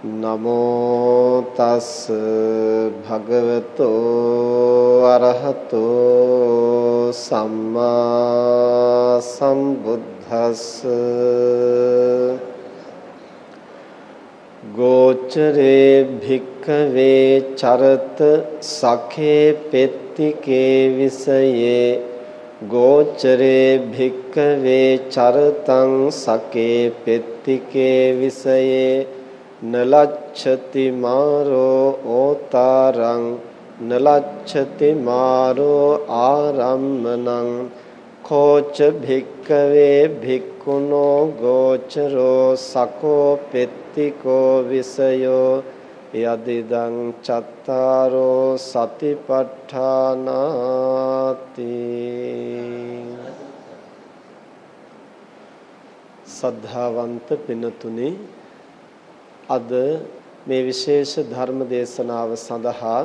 නමෝ තස් භගවතෝ අරහතෝ සම්මා සම්බුද්දස්ස ගෝචරේ භික්ඛවේ චරත සඛේ පෙත්තිකේ විසයේ ගෝචරේ භික්ඛවේ චරතං සකේ පෙත්තිකේ විසයේ නලච්ඡති මාරෝ ඕතරං නලච්ඡති මාරෝ ආරම්මනං කෝච භික්කවේ භික්ඛුනෝ ගෝචරෝ සකෝ පෙත්තිකෝ විසයෝ යදිදං චත්තාරෝ සතිපට්ඨානාති සද්ධාවන්ත පිනතුනේ අද මේ විශේෂ ධර්ම දේශනාව සඳහා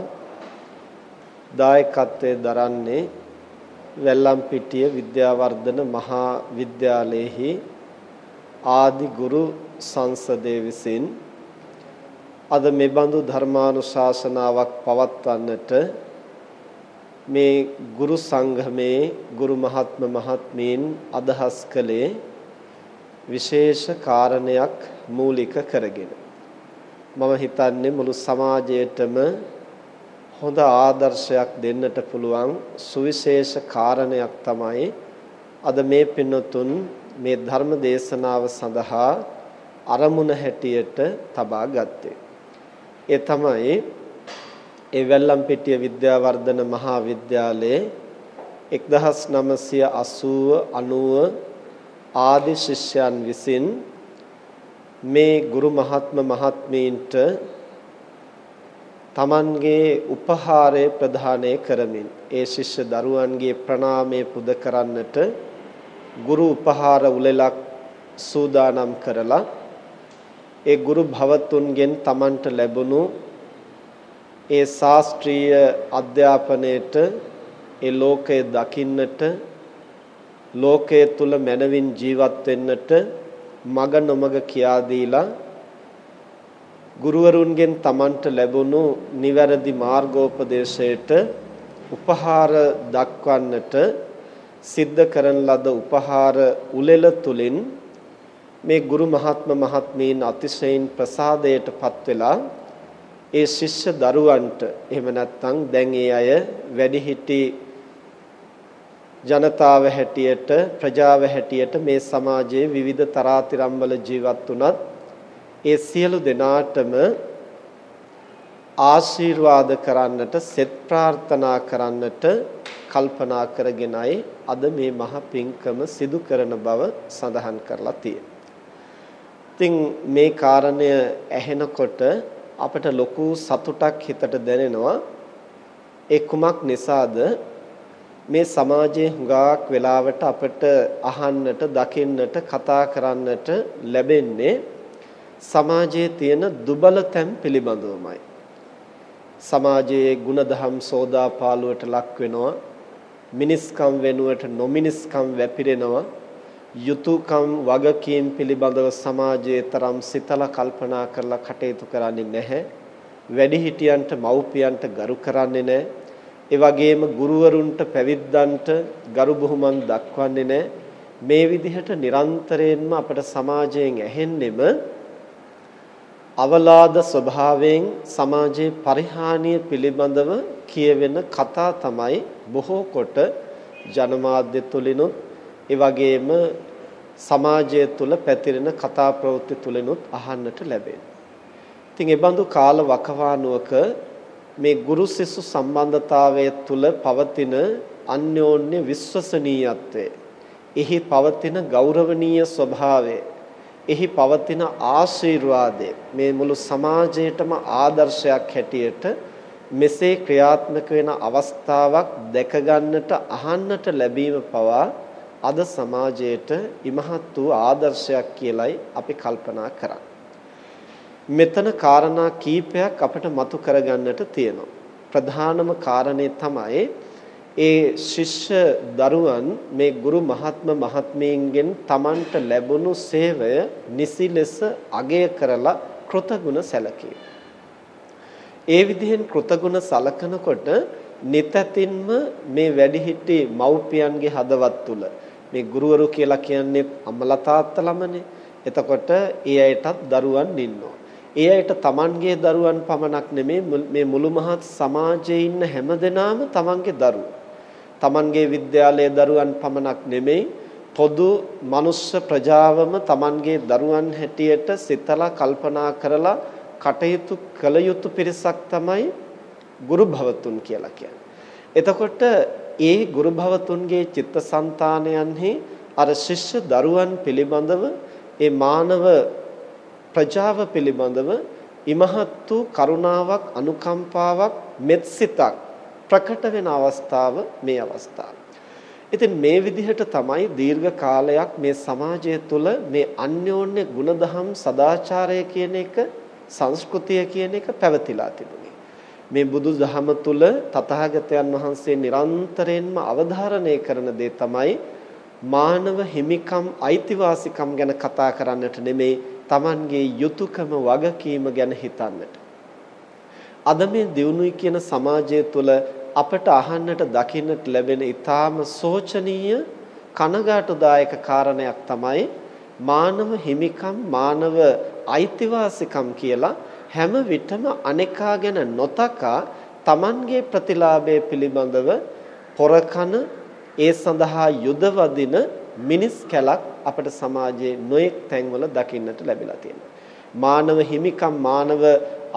දායකත්වයේ දරන්නේ වැල්ලම්පිටිය විද්‍යාවර්ධන මහා විද්‍යාලයේහි ආදි ගුරු සංසදේ විසින් අද මෙබඳු ධර්මානුශාසනාවක් පවත්වන්නට මේ ගුරු සංඝමේ ගුරු මහත්ම මහත්මීන් අදහස් කළේ විශේෂ කාරණයක් මූලික කරගෙන. මම හිතන්නේ මුළු සමාජයටම හොඳ ආදර්ශයක් දෙන්නට පුළුවන් සුවිශේෂ කාරණයක් තමයි අද මේ පින්නතුන් මේ ධර්ම දේශනාව සඳහා අරමුණ හැටියට තබා ගත්තේ. ඒ තමයි ඒ වැල්ලම්පිටිය විද්‍යාවර්ධන මහා විද්‍යාලයේ 1980 90 ආදි ශිෂ්‍යයන් විසින් මේ ගුරු මහත්ම මහත්මීන්ට තමන්ගේ උපහාරය ප්‍රදානය කරමින් ඒ ශිෂ්‍ය දරුවන්ගේ ප්‍රණාමය පුද කරන්නට ගුරු උපහාර උලෙලක් සූදානම් කරලා ඒ ගුරු භවතුන්ගෙන් තමන්ට ලැබුණු ඒ ශාස්ත්‍රීය අධ්‍යාපනයේට ඒ ලෝකය දකින්නට ලෝකයේ තුල මනවින් ජීවත් වෙන්නට මග නොමග කියා දීලා ගුරුවරුන්ගෙන් Tamanට ලැබුණු නිවැරදි මාර්ගෝපදේශයට උපහාර දක්වන්නට සිද්ධ කරන ලද උපහාර උලෙල තුලින් මේ ගුරු මහත්ම මහත්මීන් අතිශයින් ප්‍රසාදයටපත් වෙලා ඒ ශිෂ්‍ය දරුවන්ට එහෙම නැත්නම් දැන් ඒ අය වැඩිහිටි ජනතාව හැටියට ප්‍රජාව හැටියට මේ සමාජයේ විවිධ තරාතිරම් වල ජීවත් වුණත් ඒ සියලු දෙනාටම ආශිර්වාද කරන්නට සෙත් ප්‍රාර්ථනා කරන්නට කල්පනා කරගෙනයි අද මේ මහ පිංකම සිදු කරන බව සඳහන් කරලා තියෙනවා. ඉතින් මේ කාරණය ඇහෙනකොට අපට ලොකු සතුටක් හිතට දැනෙනවා. ඒ කුමක් නිසාද මේ සමාජයේ හුඟක් වෙලාවට අපට අහන්නට දකින්නට කතා කරන්නට ලැබෙන්නේ සමාජයේ තියෙන දුබලතැන් පිළිබඳවමයි. සමාජයේ ಗುಣධම් සෝදාපාලුවට ලක් වෙනවා මිනිස්කම් වෙනුවට නොමිනිස්කම් වැපිරෙනවා යුතුයකම් වගකීම් පිළිබඳව සමාජයේ තරම් සිතලා කල්පනා කරලා කටයුතු කරන්නේ නැහැ වැඩිහිටියන්ට මව්පියන්ට ගරු කරන්නේ නැහැ ඒ වගේම ගුරුවරුන්ට පැවිද්දන්ට ගරු බුහුමන් දක්වන්නේ නැහැ මේ විදිහට නිරන්තරයෙන්ම අපට සමාජයෙන් ඇහෙන්නෙම අවලාද ස්වභාවයෙන් සමාජයේ පරිහානිය පිළිබඳව කියවෙන කතා තමයි බොහෝ කොට ජනමාධ්‍ය තුලිනුත් ඒ වගේම සමාජය තුල පැතිරෙන කතා ප්‍රවෘත්ති තුලිනුත් අහන්නට ලැබෙනවා. ඉතින් ඒ බඳු කාල වකවානුවක මේ ගුරු සිසු සම්බන්ධතාවය තුල පවතින අන්‍යෝන්‍ය විශ්වසනීයත්වය, එහි පවතින ගෞරවනීය ස්වභාවය. එහි පවතින ආශිර්වාදය. මේ මුළු සමාජයටම ආදර්ශයක් හැටියට මෙසේ ක්‍රියාත්මක වෙන අවස්ථාවක් දැක ගන්නට අහන්නට ලැබීම පවා අද සමාජයට ඉමහත් වූ ආදර්ශයක් කියලයි අපි කල්පනා කරන්නේ. මෙතන කාරණා කීපයක් අපිට මතු කරගන්නට තියෙනවා. ප්‍රධානම කාරණේ තමයි ඒ ශිෂ්‍ය දරුවන් මේ ගුරු මහත්ම මහත්මීන්ගෙන් Tamanට ලැබුණු සේවය නිසි ලෙස අගය කරලා කෘතගුණ සැලකීම. ඒ විදිහෙන් කෘතගුණ සලකනකොට නිතතින්ම මේ වැඩිහිටි මව්පියන්ගේ හදවත් තුල මේ ගුරුවරු කියලා කියන්නේ අම්මලා තාත්තලාමනේ. එතකොට ඒ අයටත් දරුවන් ඉන්නවා. ඒ අයට Tamanගේ දරුවන් පමණක් නෙමේ මේ මුළු මහත් සමාජයේ ඉන්න හැමදෙනාම Tamanගේ දරුවෝ. Tamanගේ විද්‍යාලයේ දරුවන් පමණක් නෙමෙයි පොදු මනුෂ්‍ය ප්‍රජාවම Tamanගේ දරුවන් හැටියට සිතලා කල්පනා කරලා කටයුතු කළ යුතු පිරිසක් තමයි ගුරු භවතුන් කියලා කියන්නේ. එතකොට ඒ ගුරු භවතුන්ගේ චිත්තසංතානයන්හි අර ශිෂ්‍ය දරුවන් පිළිබඳව ඒ මානව ප්‍රජාව පිළිබඳව ඉමහත් වූ කරුණාවක් අනුකම්පාවක් මෙත්සිතක් ප්‍රකට වෙන අවස්ථාව මේ අවස්ථාව. ඉතින් මේ විදිහට තමයි දීර්ඝ කාලයක් මේ සමාජය තුළ මේ අන්‍යෝන්‍ය ගුණධම් සදාචාරය කියන එක සංස්කෘතිය කියන එක පැවතිලා තිබුණේ. මේ බුදු දහම තුළ තථාගතයන් වහන්සේ නිරන්තරයෙන්ම අවධාරණය කරන දේ තමයි මානව හිමිකම් අයිතිවාසිකම් ගැන කතා කරන්නට නෙමෙයි Tamanගේ යුතුයකම වගකීම ගැන හිතන්නට. අද මේ දියුණුවයි කියන සමාජය තුළ අපට අහන්නට දකින්නට ලැබෙන ඊටාම සෝචනීය කනගාටුදායක කාරණයක් තමයි මානව හිමිකම් මානව අයිතිවාසිකම් කියලා හැම විටම අනේකා ගැන නොතකා Tamanගේ ප්‍රතිලාභය පිළිබඳව පොරකන ඒ සඳහා යුදවදින මිනිස් කැලක් අපට සමාජයේ නොයෙක් තැන්වල දකින්නට ලැබිලා තියෙනවා. මානව හිමිකම් මානව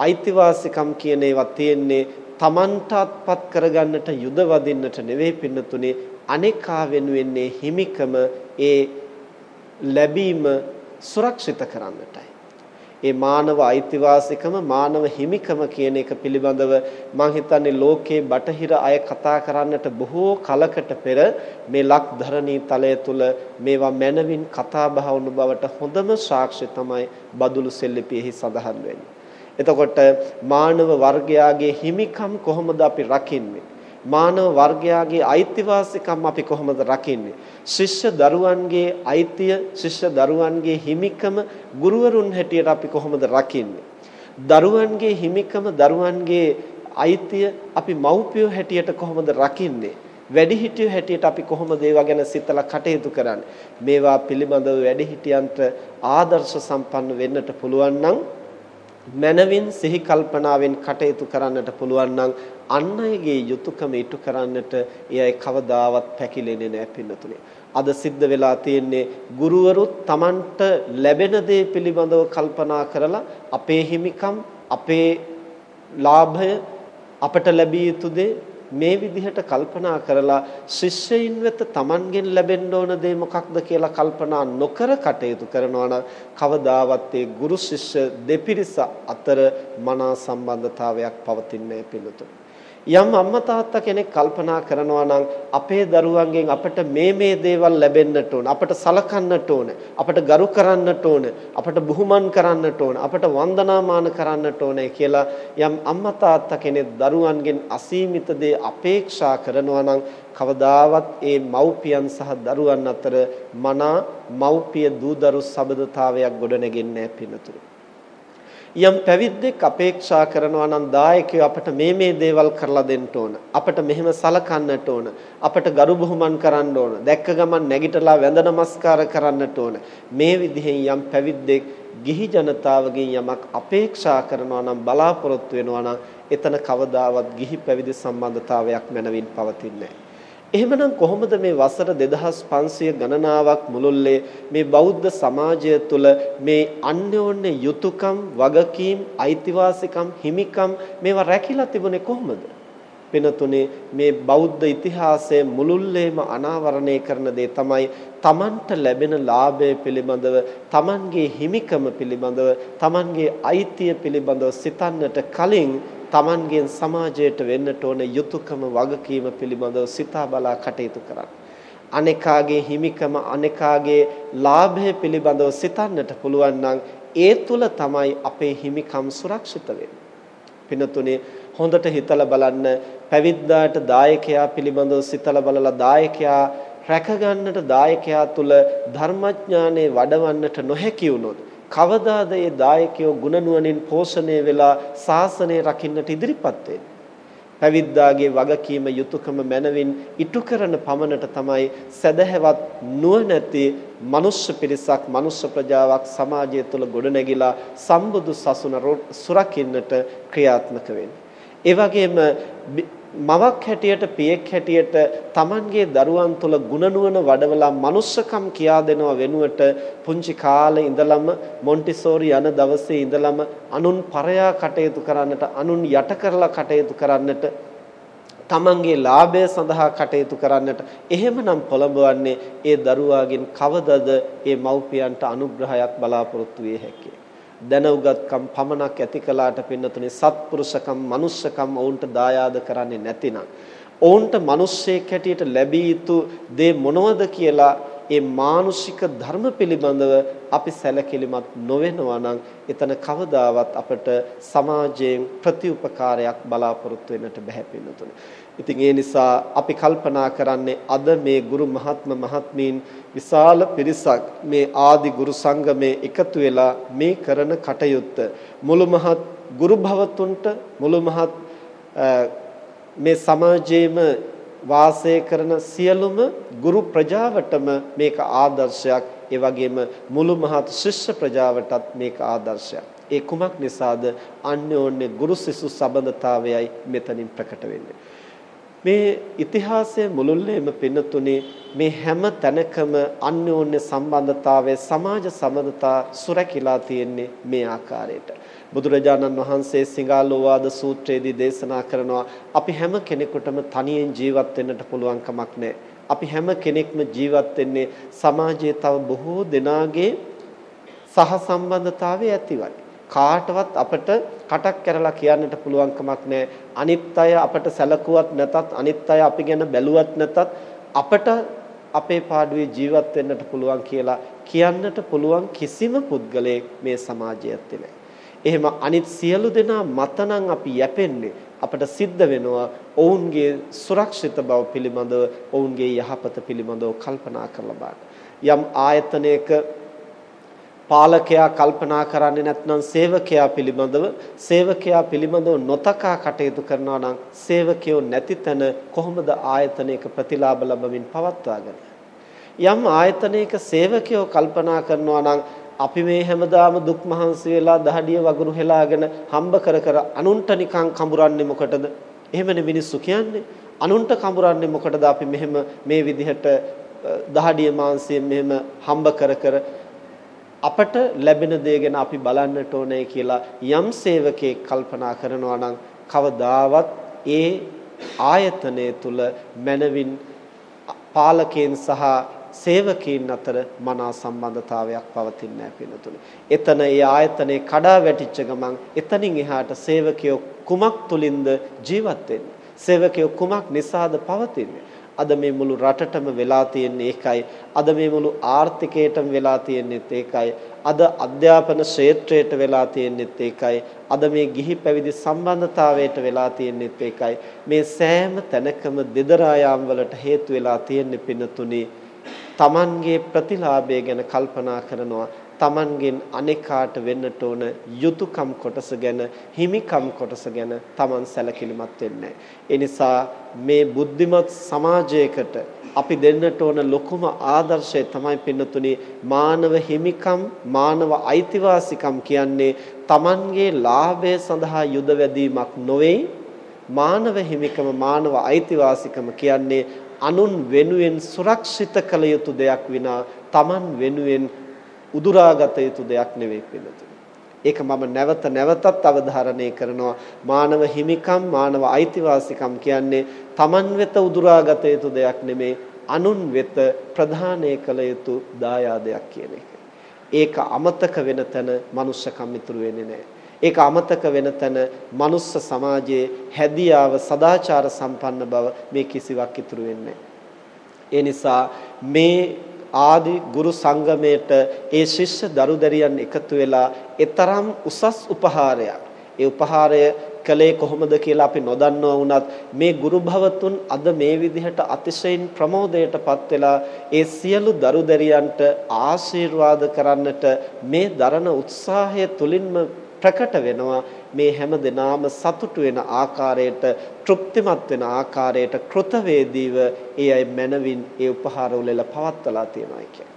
අයිතිවාසිකම් කියන ඒවා තියෙන්නේ Tamanට අත්පත් කරගන්නට යුද වදින්නට නෙවෙයි පින්නතුනේ අනේකා වෙනුවෙන්නේ හිමිකම ඒ ලැබීම සුරක්ෂිත කරන්නටයි. ඒ මානව අයිතිවාසිකම මානව හිමිකම කියන එක පිළිබඳව මම හිතන්නේ ලෝකේ බටහිර අය කතා කරන්නට බොහෝ කලකට පෙර මේ ලක් ධරණී තලය තුල මේවා මනවින් කතා බහ වුණු බවට හොඳම සාක්ෂි තමයි බදුලු සෙල්ලිපියෙහි සඳහන් වෙන්නේ. එතකොට මානව වර්ගයාගේ හිමිකම් කොහොමද අපි රකින්නේ? මානව වර්ගයාගේ අයිතිවාසිකම් අපි කොහොමද රකින්නේ? ශිෂ්‍ය දරුවන්ගේ අයිතිය, ශිෂ්‍ය දරුවන්ගේ හිමිකම ගුරුවරුන් හැටියට අපි කොහොමද රකින්නේ? දරුවන්ගේ හිමිකම දරුවන්ගේ අයිතිය අපි මව්පියෝ හැටියට කොහොමද රකින්නේ? වැඩිහිටියෝ හැටියට අපි කොහොමද ඒවා ගැන සිතලා කටයුතු කරන්නේ? මේවා පිළිබඳව වැඩිහිටියන්ට ආදර්ශ සම්පන්න වෙන්නට පුළුවන් නම් මනවින් සිහි කල්පනාවෙන් කටයුතු කරන්නට පුළුවන් නම් අන් අයගේ යුතුයකම ඉටු කරන්නට එයයි කවදාවත් පැකිලෙන්නේ නැහැ පින්නතුනේ. අද සිද්ධ වෙලා තියෙන්නේ ගුරුවරුත් Tamanට ලැබෙන දේ පිළිබඳව කල්පනා කරලා අපේ හිමිකම් අපේ ලාභය අපට ලැබිය යුතු දේ මේ විදිහට කල්පනා කරලා ශිෂ්‍යයින් වෙත Tamanගෙන් ලැබෙන්න ඕන දේ මොකක්ද කියලා කල්පනා නොකර කටයුතු කරනවා නම් කවදාවත් ඒ ගුරු ශිෂ්‍ය දෙපිරිස අතර මනා සම්බන්ධතාවයක් පවතින්නේ පිළිතුරු. යම් අම්මා තාත්තා කෙනෙක් කල්පනා කරනවා නම් අපේ දරුවන්ගෙන් අපට මේ මේ දේවල් ලැබෙන්නට ඕන අපට සලකන්නට ඕන අපට ගරු කරන්නට ඕන අපට බුහුමන් කරන්නට ඕන අපට වන්දනාමාන කරන්නට ඕනේ කියලා යම් අම්මා තාත්තා කෙනෙක් දරුවන්ගෙන් අසීමිත දේ අපේක්ෂා කරනවා නම් කවදාවත් ඒ මව්පියන් සහ දරුවන් අතර මනා මව්පිය දූදරු සබඳතාවයක් ගොඩනගෙන්නේ නැහැ පිනතුරු යම් පැවිද්දෙක් අපේක්ෂා කරනවා නම් දායකයෝ අපට මේ මේ දේවල් කරලා දෙන්න ඕන. අපට මෙහෙම සලකන්නට ඕන. අපට ගරු බුහුමන් කරන්න ඕන. දැක්ක ගමන් නැගිටලා වැඳ නමස්කාර කරන්නට ඕන. මේ විදිහෙන් යම් පැවිද්දෙක් ගිහි ජනතාවගෙන් යමක් අපේක්ෂා කරනවා නම් බලාපොරොත්තු වෙනවා නම් එතන කවදාවත් ගිහි පැවිදි සම්බන්ධතාවයක් මැනවින් පවතින්නේ නැහැ. එහෙමනම් කොහොමද මේ වසර 2500 ගණනාවක් මුළුල්ලේ මේ බෞද්ධ සමාජය තුළ මේ අන්‍යෝන්‍ය යුතුයකම් වගකීම් අයිතිවාසිකම් හිමිකම් මේවා රැකිලා තිබුණේ කොහොමද? පිනතුනේ මේ බෞද්ධ ඉතිහාසයේ මුළුල්ලේම අනාවරණය කරන දේ තමයි තමන්ට ලැබෙන ලාභය පිළිබඳව තමන්ගේ හිමිකම පිළිබඳව තමන්ගේ අයිතිය පිළිබඳව සිතන්නට කලින් Tamangen සමාජයට වෙන්නට ඕන යුතුයකම වගකීම පිළිබඳව සිතා බලා කටයුතු කරන්න. අනේකාගේ හිමිකම අනේකාගේ ලාභය පිළිබඳව සිතන්නට පුළුවන් නම් ඒ තුල තමයි අපේ හිමිකම් සුරක්ෂිත වෙන්නේ. පිනතුනේ හොඳට හිතලා බලන්න පැවිද්දාට දායකයා පිළිබඳව සිතලා බලලා දායකයා රැකගන්නට දායකයා තුල ධර්මඥානෙ වඩවන්නට නොහැකි වුණොත් කවදාද ඒ දායකයෝ ගුණනුවණින් පෝෂණය වෙලා ශාසනය රකින්නට ඉදිරිපත් වෙන්නේ? පැවිද්දාගේ වගකීම යුතුයකම මැනවින් ඉටු කරන පමණට තමයි සදහැවත් නුවණැති මනුෂ්‍ය පිරිසක් මනුෂ්‍ය ප්‍රජාවක් සමාජය තුළ ගොඩනැගිලා සම්බුදු සසුන සුරකින්නට ක්‍රියාත්මක වෙන්නේ. ඒ වගේම මවක් හැටියට පියෙක් හැටියට Tamanගේ දරුවන් තුල ගුණනුවණ වඩවලා manussකම් කියා දෙනව වෙනුවට පුංචි කාලේ ඉඳලම මොන්ටිසෝරි යන දවසේ ඉඳලම අනුන් පරයා කටයුතු කරන්නට අනුන් යට කරලා කටයුතු කරන්නට තමන්ගේ ලාභය සඳහා කටයුතු කරන්නට. එහෙමනම් පොළඹවන්නේ ඒ දරුවාගෙන් කවදද ඒ මව්පියන්ට අනුග්‍රහයක් බලාපොරොත්තු විය හැකියි? දැනුගත්කම් පමණක් ඇති කළාට පින්නතුනේ සත්පුරුෂකම් මනුස්සකම් ඔවුන්ට දායාද කරන්නේ නැතිනම්. ඔවුන්ට මිනිස්සෙක් හැටියට ලැබිය යුතු දේ මොනවද කියලා ඒ මානුෂික ධර්ම පිළිබඳව අපි සැලකිලිමත් නොවෙනවා නම් එතන කවදාවත් අපට සමාජයෙන් ප්‍රතිඋපකාරයක් බලාපොරොත්තු වෙන්නට බැහැ පින්නතුනේ. ඉතින් ඒ නිසා අපි කල්පනා කරන්නේ අද මේ ගුරු මහත්ම මහත්මීන් විශාල පිරිසක් මේ ආදි ගුරු සංගමේ එකතු වෙලා මේ කරන කටයුත්ත. මුළු මහත් ගුරු භවතුන්ට මුළු මහත් මේ සමාජයේම වාසය කරන සියලුම ගුරු ප්‍රජාවටම මේක ආදර්ශයක්. ඒ වගේම මුළු මහත් ශිෂ්‍ය ප්‍රජාවටත් මේක ආදර්ශයක්. ඒ කුමක් නිසාද? අන්‍යෝන්‍ය ගුරු සිසු සබඳතාවයයි මෙතනින් ප්‍රකට වෙන්නේ. මේ ඉතිහාසයේ මුළුල්ලේම පින්නතුනේ මේ හැම තැනකම අන්‍යෝන්‍ය සම්බන්ධතාවයේ සමාජ සම්බන්ධතා සුරැකිලා තියෙන්නේ මේ ආකාරයට. බුදුරජාණන් වහන්සේ සිඟාලෝවාද සූත්‍රයේදී දේශනා කරනවා අපි හැම කෙනෙකුටම තනියෙන් ජීවත් වෙන්නට පුළුවන් කමක් නැහැ. අපි හැම කෙනෙක්ම ජීවත් වෙන්නේ සමාජයේ තව බොහෝ දෙනාගේ සහසම්බන්ධතාවයේ ඇතිවයි. කාටවත් අපට කටක් කරලා කියන්නට පුළුවන් කමක් නැහැ. අනිත් අය අපට සැලකුවත් නැතත් අනිත් අය අපි ගැන බැලුවත් නැතත් අපට අපේ පාඩුවේ ජීවත් වෙන්නට පුළුවන් කියලා කියන්නට පුළුවන් කිසිම පුද්ගලයෙක් මේ සමාජයේ නැහැ. එහෙම අනිත් සියලු දෙනා මතනම් අපි යැපෙන්නේ අපට සිද්ධ වෙනවා ඔවුන්ගේ සුරක්ෂිත බව පිළිබඳව ඔවුන්ගේ යහපත පිළිබඳව කල්පනා කරලා බලන්න. යම් ආයතනයක පාලකයා කල්පනා කරන්නේ නැත්නම් සේවකයා පිළිබඳව සේවකයා පිළිබඳව නොතකා කටයුතු කරනවා නම් සේවකයෝ නැති තැන කොහොමද ආයතනයක ප්‍රතිලාභ ලැබමින් පවත්වාගෙන? යම් ආයතනයක සේවකයෝ කල්පනා කරනවා නම් අපි මේ හැමදාම දුක් මහන්සි වෙලා දහඩිය වගුරු හෙලාගෙන හම්බ කර කර අනුන්ට නිකන් කඹරන්නේ මොකටද? එහෙමනේ මිනිස්සු කියන්නේ. අනුන්ට කඹරන්නේ මොකටද අපි මෙහෙම මේ විදිහට දහඩිය මාංශයෙන් මෙහෙම හම්බ කර කර අපට ලැබෙන දේ ගැන අපි බලන්නට ඕනේ කියලා යම් සේවකයෙක් කල්පනා කරනවා නම් කවදාවත් ඒ ආයතනය තුල මනවින් පාලකයන් සහ සේවකයන් අතර මනා සම්බන්ධතාවයක් පවතින්නේ නැහැ පිළිතුරු. එතන ඒ ආයතනේ කඩා වැටිච්ච ගමන් එතනින් එහාට සේවකයෝ කුමක් තුලින්ද ජීවත් වෙන්නේ? සේවකයෝ කුමක් නිසාද පවතින්නේ? අද මේ මුළු රටටම වෙලා තියෙන්නේ ඒකයි. අද මේ මුළු ආර්ථිකයටම වෙලා තියෙන්නේත් ඒකයි. අද අධ්‍යාපන ක්ෂේත්‍රයට වෙලා තියෙන්නේත් ඒකයි. අද මේ ගිහි පැවිදි සම්බන්ධතාවයට වෙලා තියෙන්නේත් ඒකයි. මේ සෑම තැනකම දෙදරා යාම් වලට හේතු වෙලා තියෙන්නේ පින්නතුනි. Tamanගේ ප්‍රතිලාභය ගැන කල්පනා කරනවා තමන්ගෙන් අනේකාට වෙන්නට ඕන යුතුයකම් කොටස ගැන හිමිකම් කොටස ගැන තමන් සැලකිලිමත් වෙන්නේ ඒ නිසා මේ බුද්ධිමත් සමාජයකට අපි දෙන්නට ඕන ලොකුම ආදර්ශය තමයි පින්නතුනි මානව හිමිකම් මානව අයිතිවාසිකම් කියන්නේ තමන්ගේ ලාභය සඳහා යුද වැදීමක් නොවේ. මානව හිමිකම මානව අයිතිවාසිකම කියන්නේ අනුන් වෙනුවෙන් සුරක්ෂිත කළ යුතු දෙයක් විනා තමන් වෙනුවෙන් උදුරාගත යුතු දෙයක් නෙවෙයි පිළිතුරු. ඒක මම නැවත නැවතත් අවධාරණය කරනවා මානව හිමිකම් මානව අයිතිවාසිකම් කියන්නේ Taman වෙත උදුරාගත යුතු දෙයක් නෙමේ අනුන් වෙත ප්‍රධානය කළ යුතු දායාදයක් කියන එක. ඒක අමතක වෙන තැන මනුෂ්‍යකම් ඉතුරු වෙන්නේ නැහැ. ඒක අමතක වෙන තැන මනුස්ස සමාජයේ හැදියාව සදාචාර සම්පන්න බව මේ කිසිවක් ඉතුරු වෙන්නේ ඒ නිසා මේ ආදි ගුරු සංගමයට ඒ ශිෂ්‍ය දරුදරියන් එකතු වෙලා ඊතරම් උසස් උපහාරයක්. ඒ උපහාරය කළේ කොහොමද කියලා අපි නොදන්නවා වුණත් මේ ගුරු භවතුන් අද මේ විදිහට අතිශයින් ප්‍රමෝදයටපත් වෙලා ඒ සියලු දරුදරියන්ට ආශිර්වාද කරන්නට මේ දරන උත්සාහය තුලින්ම ප්‍රකට වෙනවා. මේ හැම දිනාම සතුටු වෙන ආකාරයට තෘප්තිමත් වෙන ආකාරයට කෘතවේදීව ඒ අය මනවින් ඒ උපහාර උලෙල පවත්වලා තියෙනවා කියන්නේ.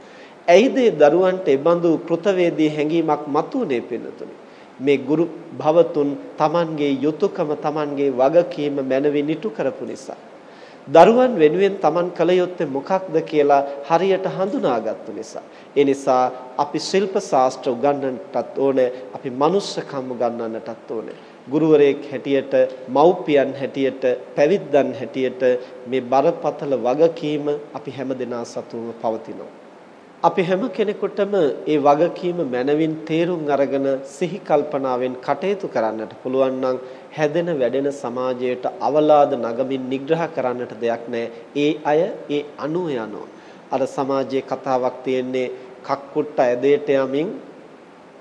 ඇයිද දරුවන්ට ඒ බඳු කෘතවේදී හැඟීමක් මතුනේ පින්නතුනේ? මේ ගුරු භවතුන් Tamanගේ යුතුයකම Tamanගේ වගකීම මනවින් ඉටු කරපු නිසා. දරුවන් වෙනුවෙන් Taman කළ යුත්තේ මොකක්ද කියලා හරියට හඳුනාගත්තු නිසා. ඒ නිසා අපි ශිල්ප ශාස්ත්‍ර උගන්වන්නටත් ඕනේ, අපි මනුස්සකම් උගන්වන්නටත් ඕනේ. ගුරුවරයෙක් හැටියට, මව්පියන් හැටියට, පැවිද්දන් හැටියට මේ බරපතල වගකීම අපි හැමදෙනා සතුව පවතිනවා. අපි හැම කෙනෙකුටම ඒ වගකීම මනවින් තේරුම් අරගෙන සිහි කල්පනාවෙන් කටයුතු කරන්නට පුළුවන් නම් හැදෙන වැඩෙන සමාජයට අවලාද නගමින් නිග්‍රහ කරන්නට දෙයක් ඒ අය ඒ අනුව යනවා. අර සමාජයේ කතාවක් තියෙන්නේ කක්කුට්ට ඇදේට යමින්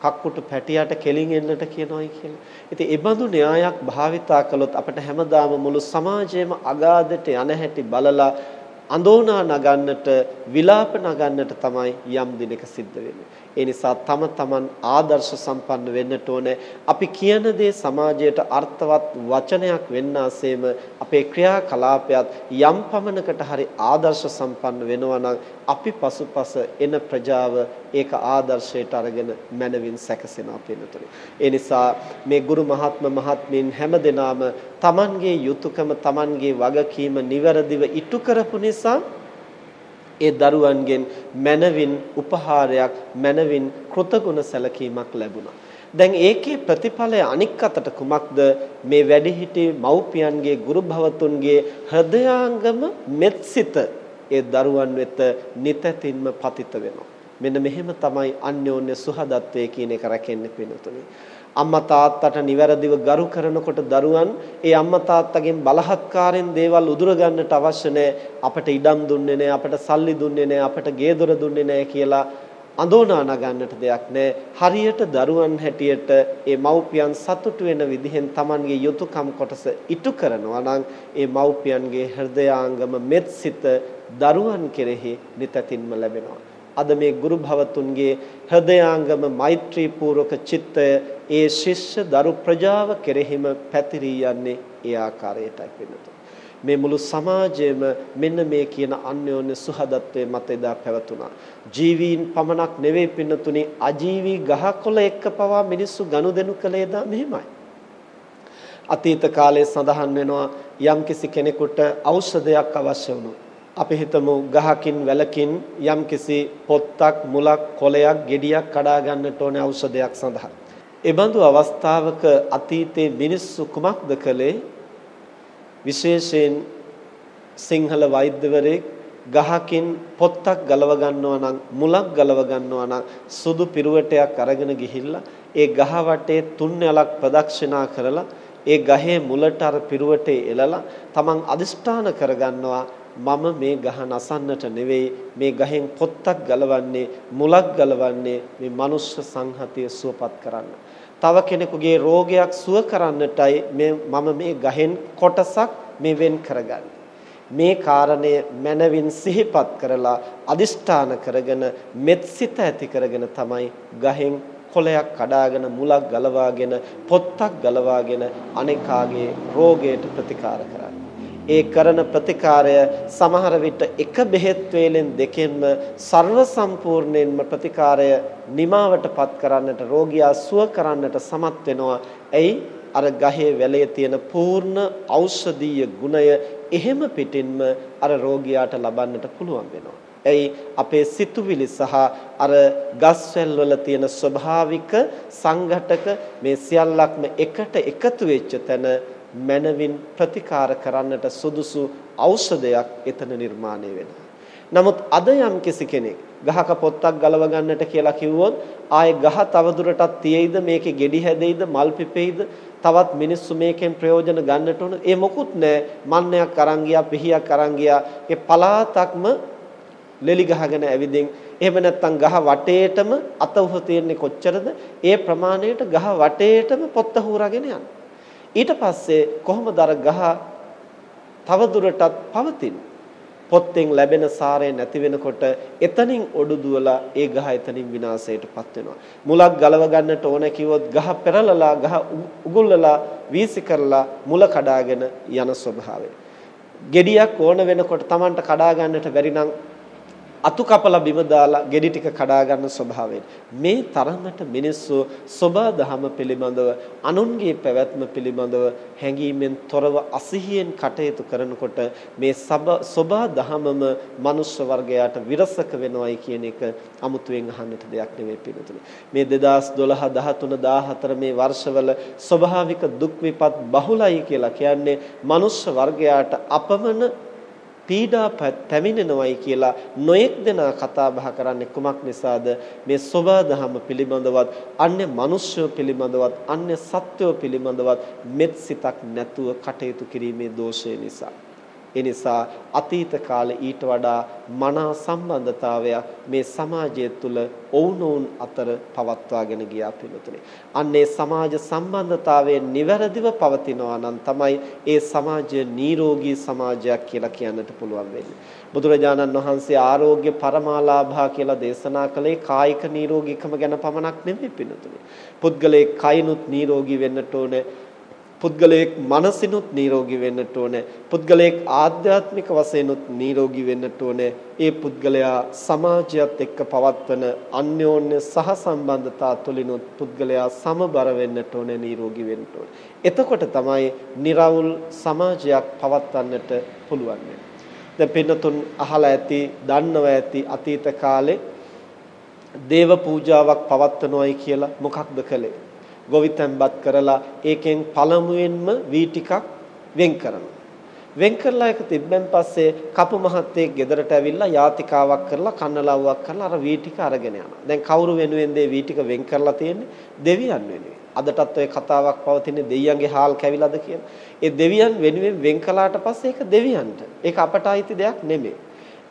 කක්කුටු පැටියට කෙලින් එන්නට කියනවායි කියලා. ඉතින් ඒ බඳු න්‍යායක් භාවිතා කළොත් අපිට හැමදාම මුළු සමාජයේම අගාධට යන හැටි බලලා අඳෝනා නගන්නට විලාප නගන්නට තමයි යම් දිනක සිද්ධ වෙන්නේ. ඒ නිසා තම තමන් ආදර්ශ සම්පන්න වෙන්නට ඕනේ. අපි කියන දේ සමාජයට අර්ථවත් වචනයක් වෙන්නාseම අපේ ක්‍රියාකලාපයත් යම් පමණකට හරි ආදර්ශ සම්පන්න වෙනවා නම් අපි පසුපස එන ප්‍රජාව ඒක ආදර්ශයට අරගෙන මනවින් සැකසෙනවා පින්නතුනේ. ඒ නිසා මේ ගුරු මහත්ම මහත්මීන් හැමදෙනාම තමන්ගේ යුතුයකම තමන්ගේ වගකීම નિවරදිව ඉටු කරපු නිසා ඒ දරුවන්ගෙන් මනවින් උපහාරයක් මනවින් කෘතගුණ සැලකීමක් ලැබුණා. දැන් ඒකේ ප්‍රතිඵලය අනික් අතට කුමක්ද මේ වැඩිහිටි මව්පියන්ගේ ගුරු භවතුන්ගේ හෘදයාංගම මෙත්සිත ඒ දරුවන් වෙත නිතැතින්ම පතිත වෙනවා. මෙන්න මෙහෙම තමයි අන්‍යෝන්‍ය සුහදත්වයේ කියන එක රැකෙන්න පිණුතුනේ. අම්මා තාත්තට නිවැරදිව ගරු කරනකොට දරුවන් ඒ අම්මා තාත්තගෙන් බලහත්කාරයෙන් දේවල් උදුර ගන්නට අවශ්‍ය නැහැ. අපට ඉඩම් දුන්නේ නැහැ අපට සල්ලි දුන්නේ නැහැ අපට ගේ දොර දුන්නේ නැහැ කියලා අඳෝනා නගන්නට දෙයක් නැහැ. හරියට දරුවන් හැටියට ඒ මව්පියන් සතුටු වෙන විදිහෙන් Tamanගේ යුතුයකම් කොටස ඉටු කරනවා නම් ඒ මව්පියන්ගේ හෘදයාංගම මෙත්සිත දරුවන් කෙරෙහි නිතතින්ම ලැබෙනවා. අද මේ ගුරු භවතුන්ගේ හෘදයාංගම මෛත්‍රී පූර්වක චිත්තය ඒ ශිෂ්‍ය දරු ප්‍රජාව කෙරෙහිම පැතිරී යන්නේ ඒ ආකාරයටයි වෙනතු. මේ මුළු සමාජයේම මෙන්න මේ කියන අන්‍යෝන්‍ය සුහදත්වයේ මත එදා පැවතුණා. ජීවීන් පමණක් නෙවෙයි පින්නතුනි අජීවී ගහකොළ එක්ක පවා මිනිස්සු ගනුදෙනු කළේ දා මෙහෙමයි. අතීත කාලයේ සඳහන් වෙනවා යම්කිසි කෙනෙකුට ඖෂධයක් අවශ්‍ය වුණොත් අපි හිතමු ගහකින් වැලකින් යම්කිසි පොත්තක් මුලක් කොළයක් ගෙඩියක් කඩා ගන්නට ඕනේ ඖෂධයක් සඳහා. ඒ බඳු අවස්ථාවක අතීතයේ මිනිස්සු කුමක්ද කළේ? විශේෂයෙන් සිංහල වෛද්‍යවරයෙක් ගහකින් පොත්තක් ගලව ගන්නවා නම් මුලක් ගලව ගන්නවා නම් සුදු පිරුවටයක් අරගෙන ගිහිල්ලා ඒ ගහ වටේ තුන් යලක් ප්‍රදක්ෂිනා කරලා ඒ ගහේ මුලට අර පිරුවටේ එලලා තමන් අදිෂ්ඨාන කරගන්නවා මම මේ ගහ නසන්නට නෙවෙයි මේ ගහෙන් පොත්තක් ගලවන්නේ මුලක් ගලවන්නේ මේ මනුෂ්‍ය සංහතිය සුවපත් කරන්න. තව කෙනෙකුගේ රෝගයක් සුව කරන්නටයි මේ මම මේ ගහෙන් කොටසක් මේ වෙන් කරගන්නේ. මේ කාරණය මනවින් සිහිපත් කරලා අදිෂ්ඨාන කරගෙන මෙත්සිත ඇති කරගෙන තමයි ගහෙන් කොළයක් කඩාගෙන මුලක් ගලවාගෙන පොත්තක් ගලවාගෙන අනේකාගේ රෝගයට ප්‍රතිකාර කරන්නේ. ඒ කරන ප්‍රතිකාරය සමහර විට එක බෙහෙත් වේලෙන් දෙකෙන්ම ਸਰව සම්පූර්ණයෙන්ම ප්‍රතිකාරය නිමාවටපත් කරන්නට රෝගියා සුව කරන්නට සමත් වෙනවා. එයි අර ගහේ වැලේ තියෙන පූර්ණ ඖෂධීය ගුණය එහෙම පිටින්ම අර රෝගියාට ලබන්නට පුළුවන් වෙනවා. එයි අපේ සිතුවිලි සහ අර ගස්වැල් වල තියෙන ස්වභාවික සංඝටක මේ සියල්ලක්ම එකට එකතු වෙච්ච තැන මනවින් ප්‍රතිකාර කරන්නට සුදුසු ඖෂධයක් එතන නිර්මාණය වෙනවා. නමුත් අද යම් කිසි කෙනෙක් ගහක පොත්තක් ගලව ගන්නට කියලා කිව්වොත් ආයේ ගහ තවදුරටත් තියෙයිද මේකේ ගෙඩි හැදෙයිද මල් පිපෙයිද තවත් මිනිස්සු මේකෙන් ප්‍රයෝජන ගන්නට උන? ඒ මොකුත් නැහැ මන්නයක් අරන් ගියා පිහියක් අරන් ගියා. ඒ පලාතක්ම ලෙලි ගහගෙන ඇවිදින්. එහෙම නැත්නම් ගහ වටේටම අත උහ තියෙන්නේ කොච්චරද? ඒ ප්‍රමාණයට ගහ වටේටම පොත්ත හූරගෙන යනවා. ඊට පස්සේ කොහොමද අර ගහ තව දුරටත් පවතින්නේ පොත්තෙන් ලැබෙන සාරය නැති වෙනකොට එතනින් ඔඩු දුවලා ඒ ගහ එතනින් විනාශයටපත් වෙනවා. මුලක් ගලව ගන්නට ඕන කිව්වොත් ගහ පෙරලලා ගහ උගුල්ලලා වීසි කරලා මුල කඩාගෙන යන ස්වභාවය. gediyak ඕන වෙනකොට Tamanට කඩා ගන්නට බැරි නම් අතු කපලා බිම දාලා ගෙඩි ටික කඩා ගන්න ස්වභාවයෙන්. මේ තරමට මිනිස්සු සෝබා දහම පිළිබඳව අනුන්ගේ පැවැත්ම පිළිබඳව හැඟීමෙන් තොරව අසිහියෙන් කටයුතු කරනකොට මේ සෝබා දහමම මනුෂ්‍ය වර්ගයාට විරසක වෙනවයි කියන එක අමුතුවෙන් අහන්නට දෙයක් නෙවෙයි පිළිතුරු. මේ 2012 13 14 මේ වර්ෂවල ස්වභාවික දුක් විපත් බහුලයි කියලා කියන්නේ මනුෂ්‍ය වර්ගයාට අපමණ පීඩා පැමිණෙනවයි කියලා නොඑක් දෙනා කතා බහ කරන්නේ කුමක් නිසාද? මේ සෝබා දහම පිළිබඳවත් අන්‍ය මිනිස්සු පිළිබඳවත් අන්‍ය සත්වෝ පිළිබඳවත් මෙත් සිතක් නැතුව කටයුතු කිරීමේ දෝෂය නිසා. ඒ නිසා අතීත කාලේ ඊට වඩා මනා සම්බන්ධතාවයක් මේ සමාජය තුළ ඔවුනොවුන් අතර පවත්වාගෙන ගියා පිළිතුරේ. අන්නේ සමාජ සම්බන්ධතාවයේ නිවැරදිව පවතිනවා නම් තමයි ඒ සමාජය නිරෝගී සමාජයක් කියලා කියන්නට පුළුවන් වෙන්නේ. බුදුරජාණන් වහන්සේ ආරෝග්‍ය පරමාලාභා කියලා දේශනා කළේ කායික නිරෝගීකම ගැන පමණක් නෙමෙයි පිළිතුරේ. පුද්ගලයේ කයිනුත් නිරෝගී වෙන්නට ඕනේ පුද්ගලයෙක් මනසිනුත් නිරෝගී වෙන්නට ඕනේ. පුද්ගලයෙක් ආධ්‍යාත්මික වශයෙන්ුත් නිරෝගී වෙන්නට ඕනේ. ඒ පුද්ගලයා සමාජයත් එක්ක පවත්වන අන්‍යෝන්‍ය සහසම්බන්ධතා තුළිනුත් පුද්ගලයා සමබර වෙන්නට ඕනේ නිරෝගී වෙන්න ඕනේ. එතකොට තමයි निराවුල් සමාජයක් පවත්වන්නට පුළුවන් වෙන්නේ. දැන් පින්නතුන් අහලා ඇති, දන්නවා ඇති අතීත කාලේ දේව පූජාවක් පවත්වනවායි කියලා මොකක්ද කළේ? ගොවිතැන්පත් කරලා ඒකෙන් පළමුවෙන්ම වී ටිකක් වෙන් කරනවා. වෙන් කරලා ඒක තිබ්බෙන් පස්සේ කපු මහත්තයෙක් ගෙදරට ඇවිල්ලා යාතිකාවක් කරලා කන්නලව්වක් කරලා අර වී ටික අරගෙන යනවා. දැන් කවුරු වෙනුවෙන්ද මේ වී ටික වෙන් කරලා තියෙන්නේ? දෙවියන් වෙනුවෙන්. අදටත් ওই කතාවක් පවතින්නේ දෙවියන්ගේ හාල් කැවිලාද කියන. ඒ දෙවියන් වෙනුවෙන් වෙන් කළාට පස්සේ ඒක දෙවියන්ට. ඒක අපට අයිති දෙයක් නෙමෙයි.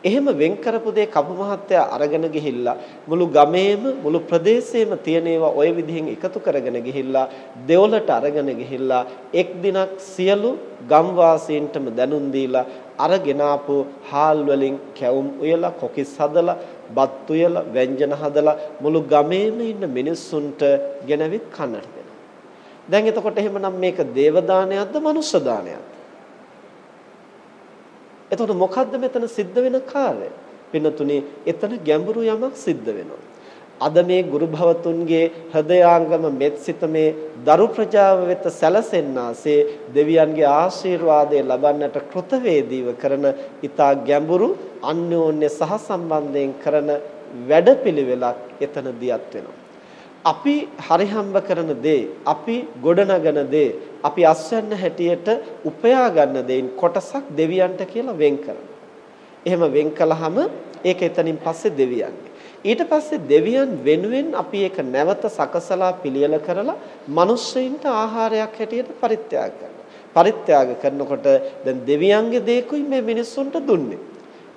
එහෙම වෙන් කරපු දේ කපු මහත්තයා අරගෙන ගිහිල්ලා මුළු ගමේම මුළු ප්‍රදේශයේම තියෙන ඒවා ওই විදිහෙන් එකතු කරගෙන ගිහිල්ලා දෙවලට අරගෙන ගිහිල්ලා එක් දිනක් සියලු ගම් වාසීන්ටම දැනුම් දීලා අරගෙන ආපු හාල් වලින් කැවුම් උයලා කොකිස් හදලා බත් උයලා ව්‍යංජන හදලා මුළු ගමේම ඉන්න මිනිස්සුන්ට ගෙනවිත් කන්නට දෙනවා. දැන් එතකොට එහෙමනම් මේක දේව දානයක්ද මනුෂ්‍ය දානයක්ද? එතකොට මොකද්ද මෙතන සිද්ධ වෙන කාර්යය? පින්නතුනේ එතන ගැඹුරු යමක් සිද්ධ වෙනවා. අද මේ ගුරු භවතුන්ගේ හෘදයාංගම මෙත්සිත මේ දරු ප්‍රජාව වෙත සැලසෙන්නාසේ දෙවියන්ගේ ආශිර්වාදය ලබන්නට කෘතවේදීව කරන ඊතා ගැඹුරු අන්‍යෝන්‍ය සහසම්බන්ධයෙන් කරන වැඩපිළිවෙලක් එතනදියත් වෙනවා. අපි හරිහම්බ කරන දේ, අපි ගොඩනගන දේ, අපි අස්වැන්න හැටියට උපයා ගන්න දෙයින් කොටසක් දෙවියන්ට කියලා වෙන් කරනවා. එහෙම වෙන් කළාම ඒක එතනින් පස්සේ දෙවියන්ගේ. ඊට පස්සේ දෙවියන් වෙනුවෙන් අපි ඒක නැවත සකසලා පිළියෙල කරලා මිනිස්සෙයින්ට ආහාරයක් හැටියට පරිත්‍යාග කරනවා. පරිත්‍යාග කරනකොට දැන් දෙවියන්ගේ දේකුයි මේ මිනිස්සුන්ට දුන්නේ.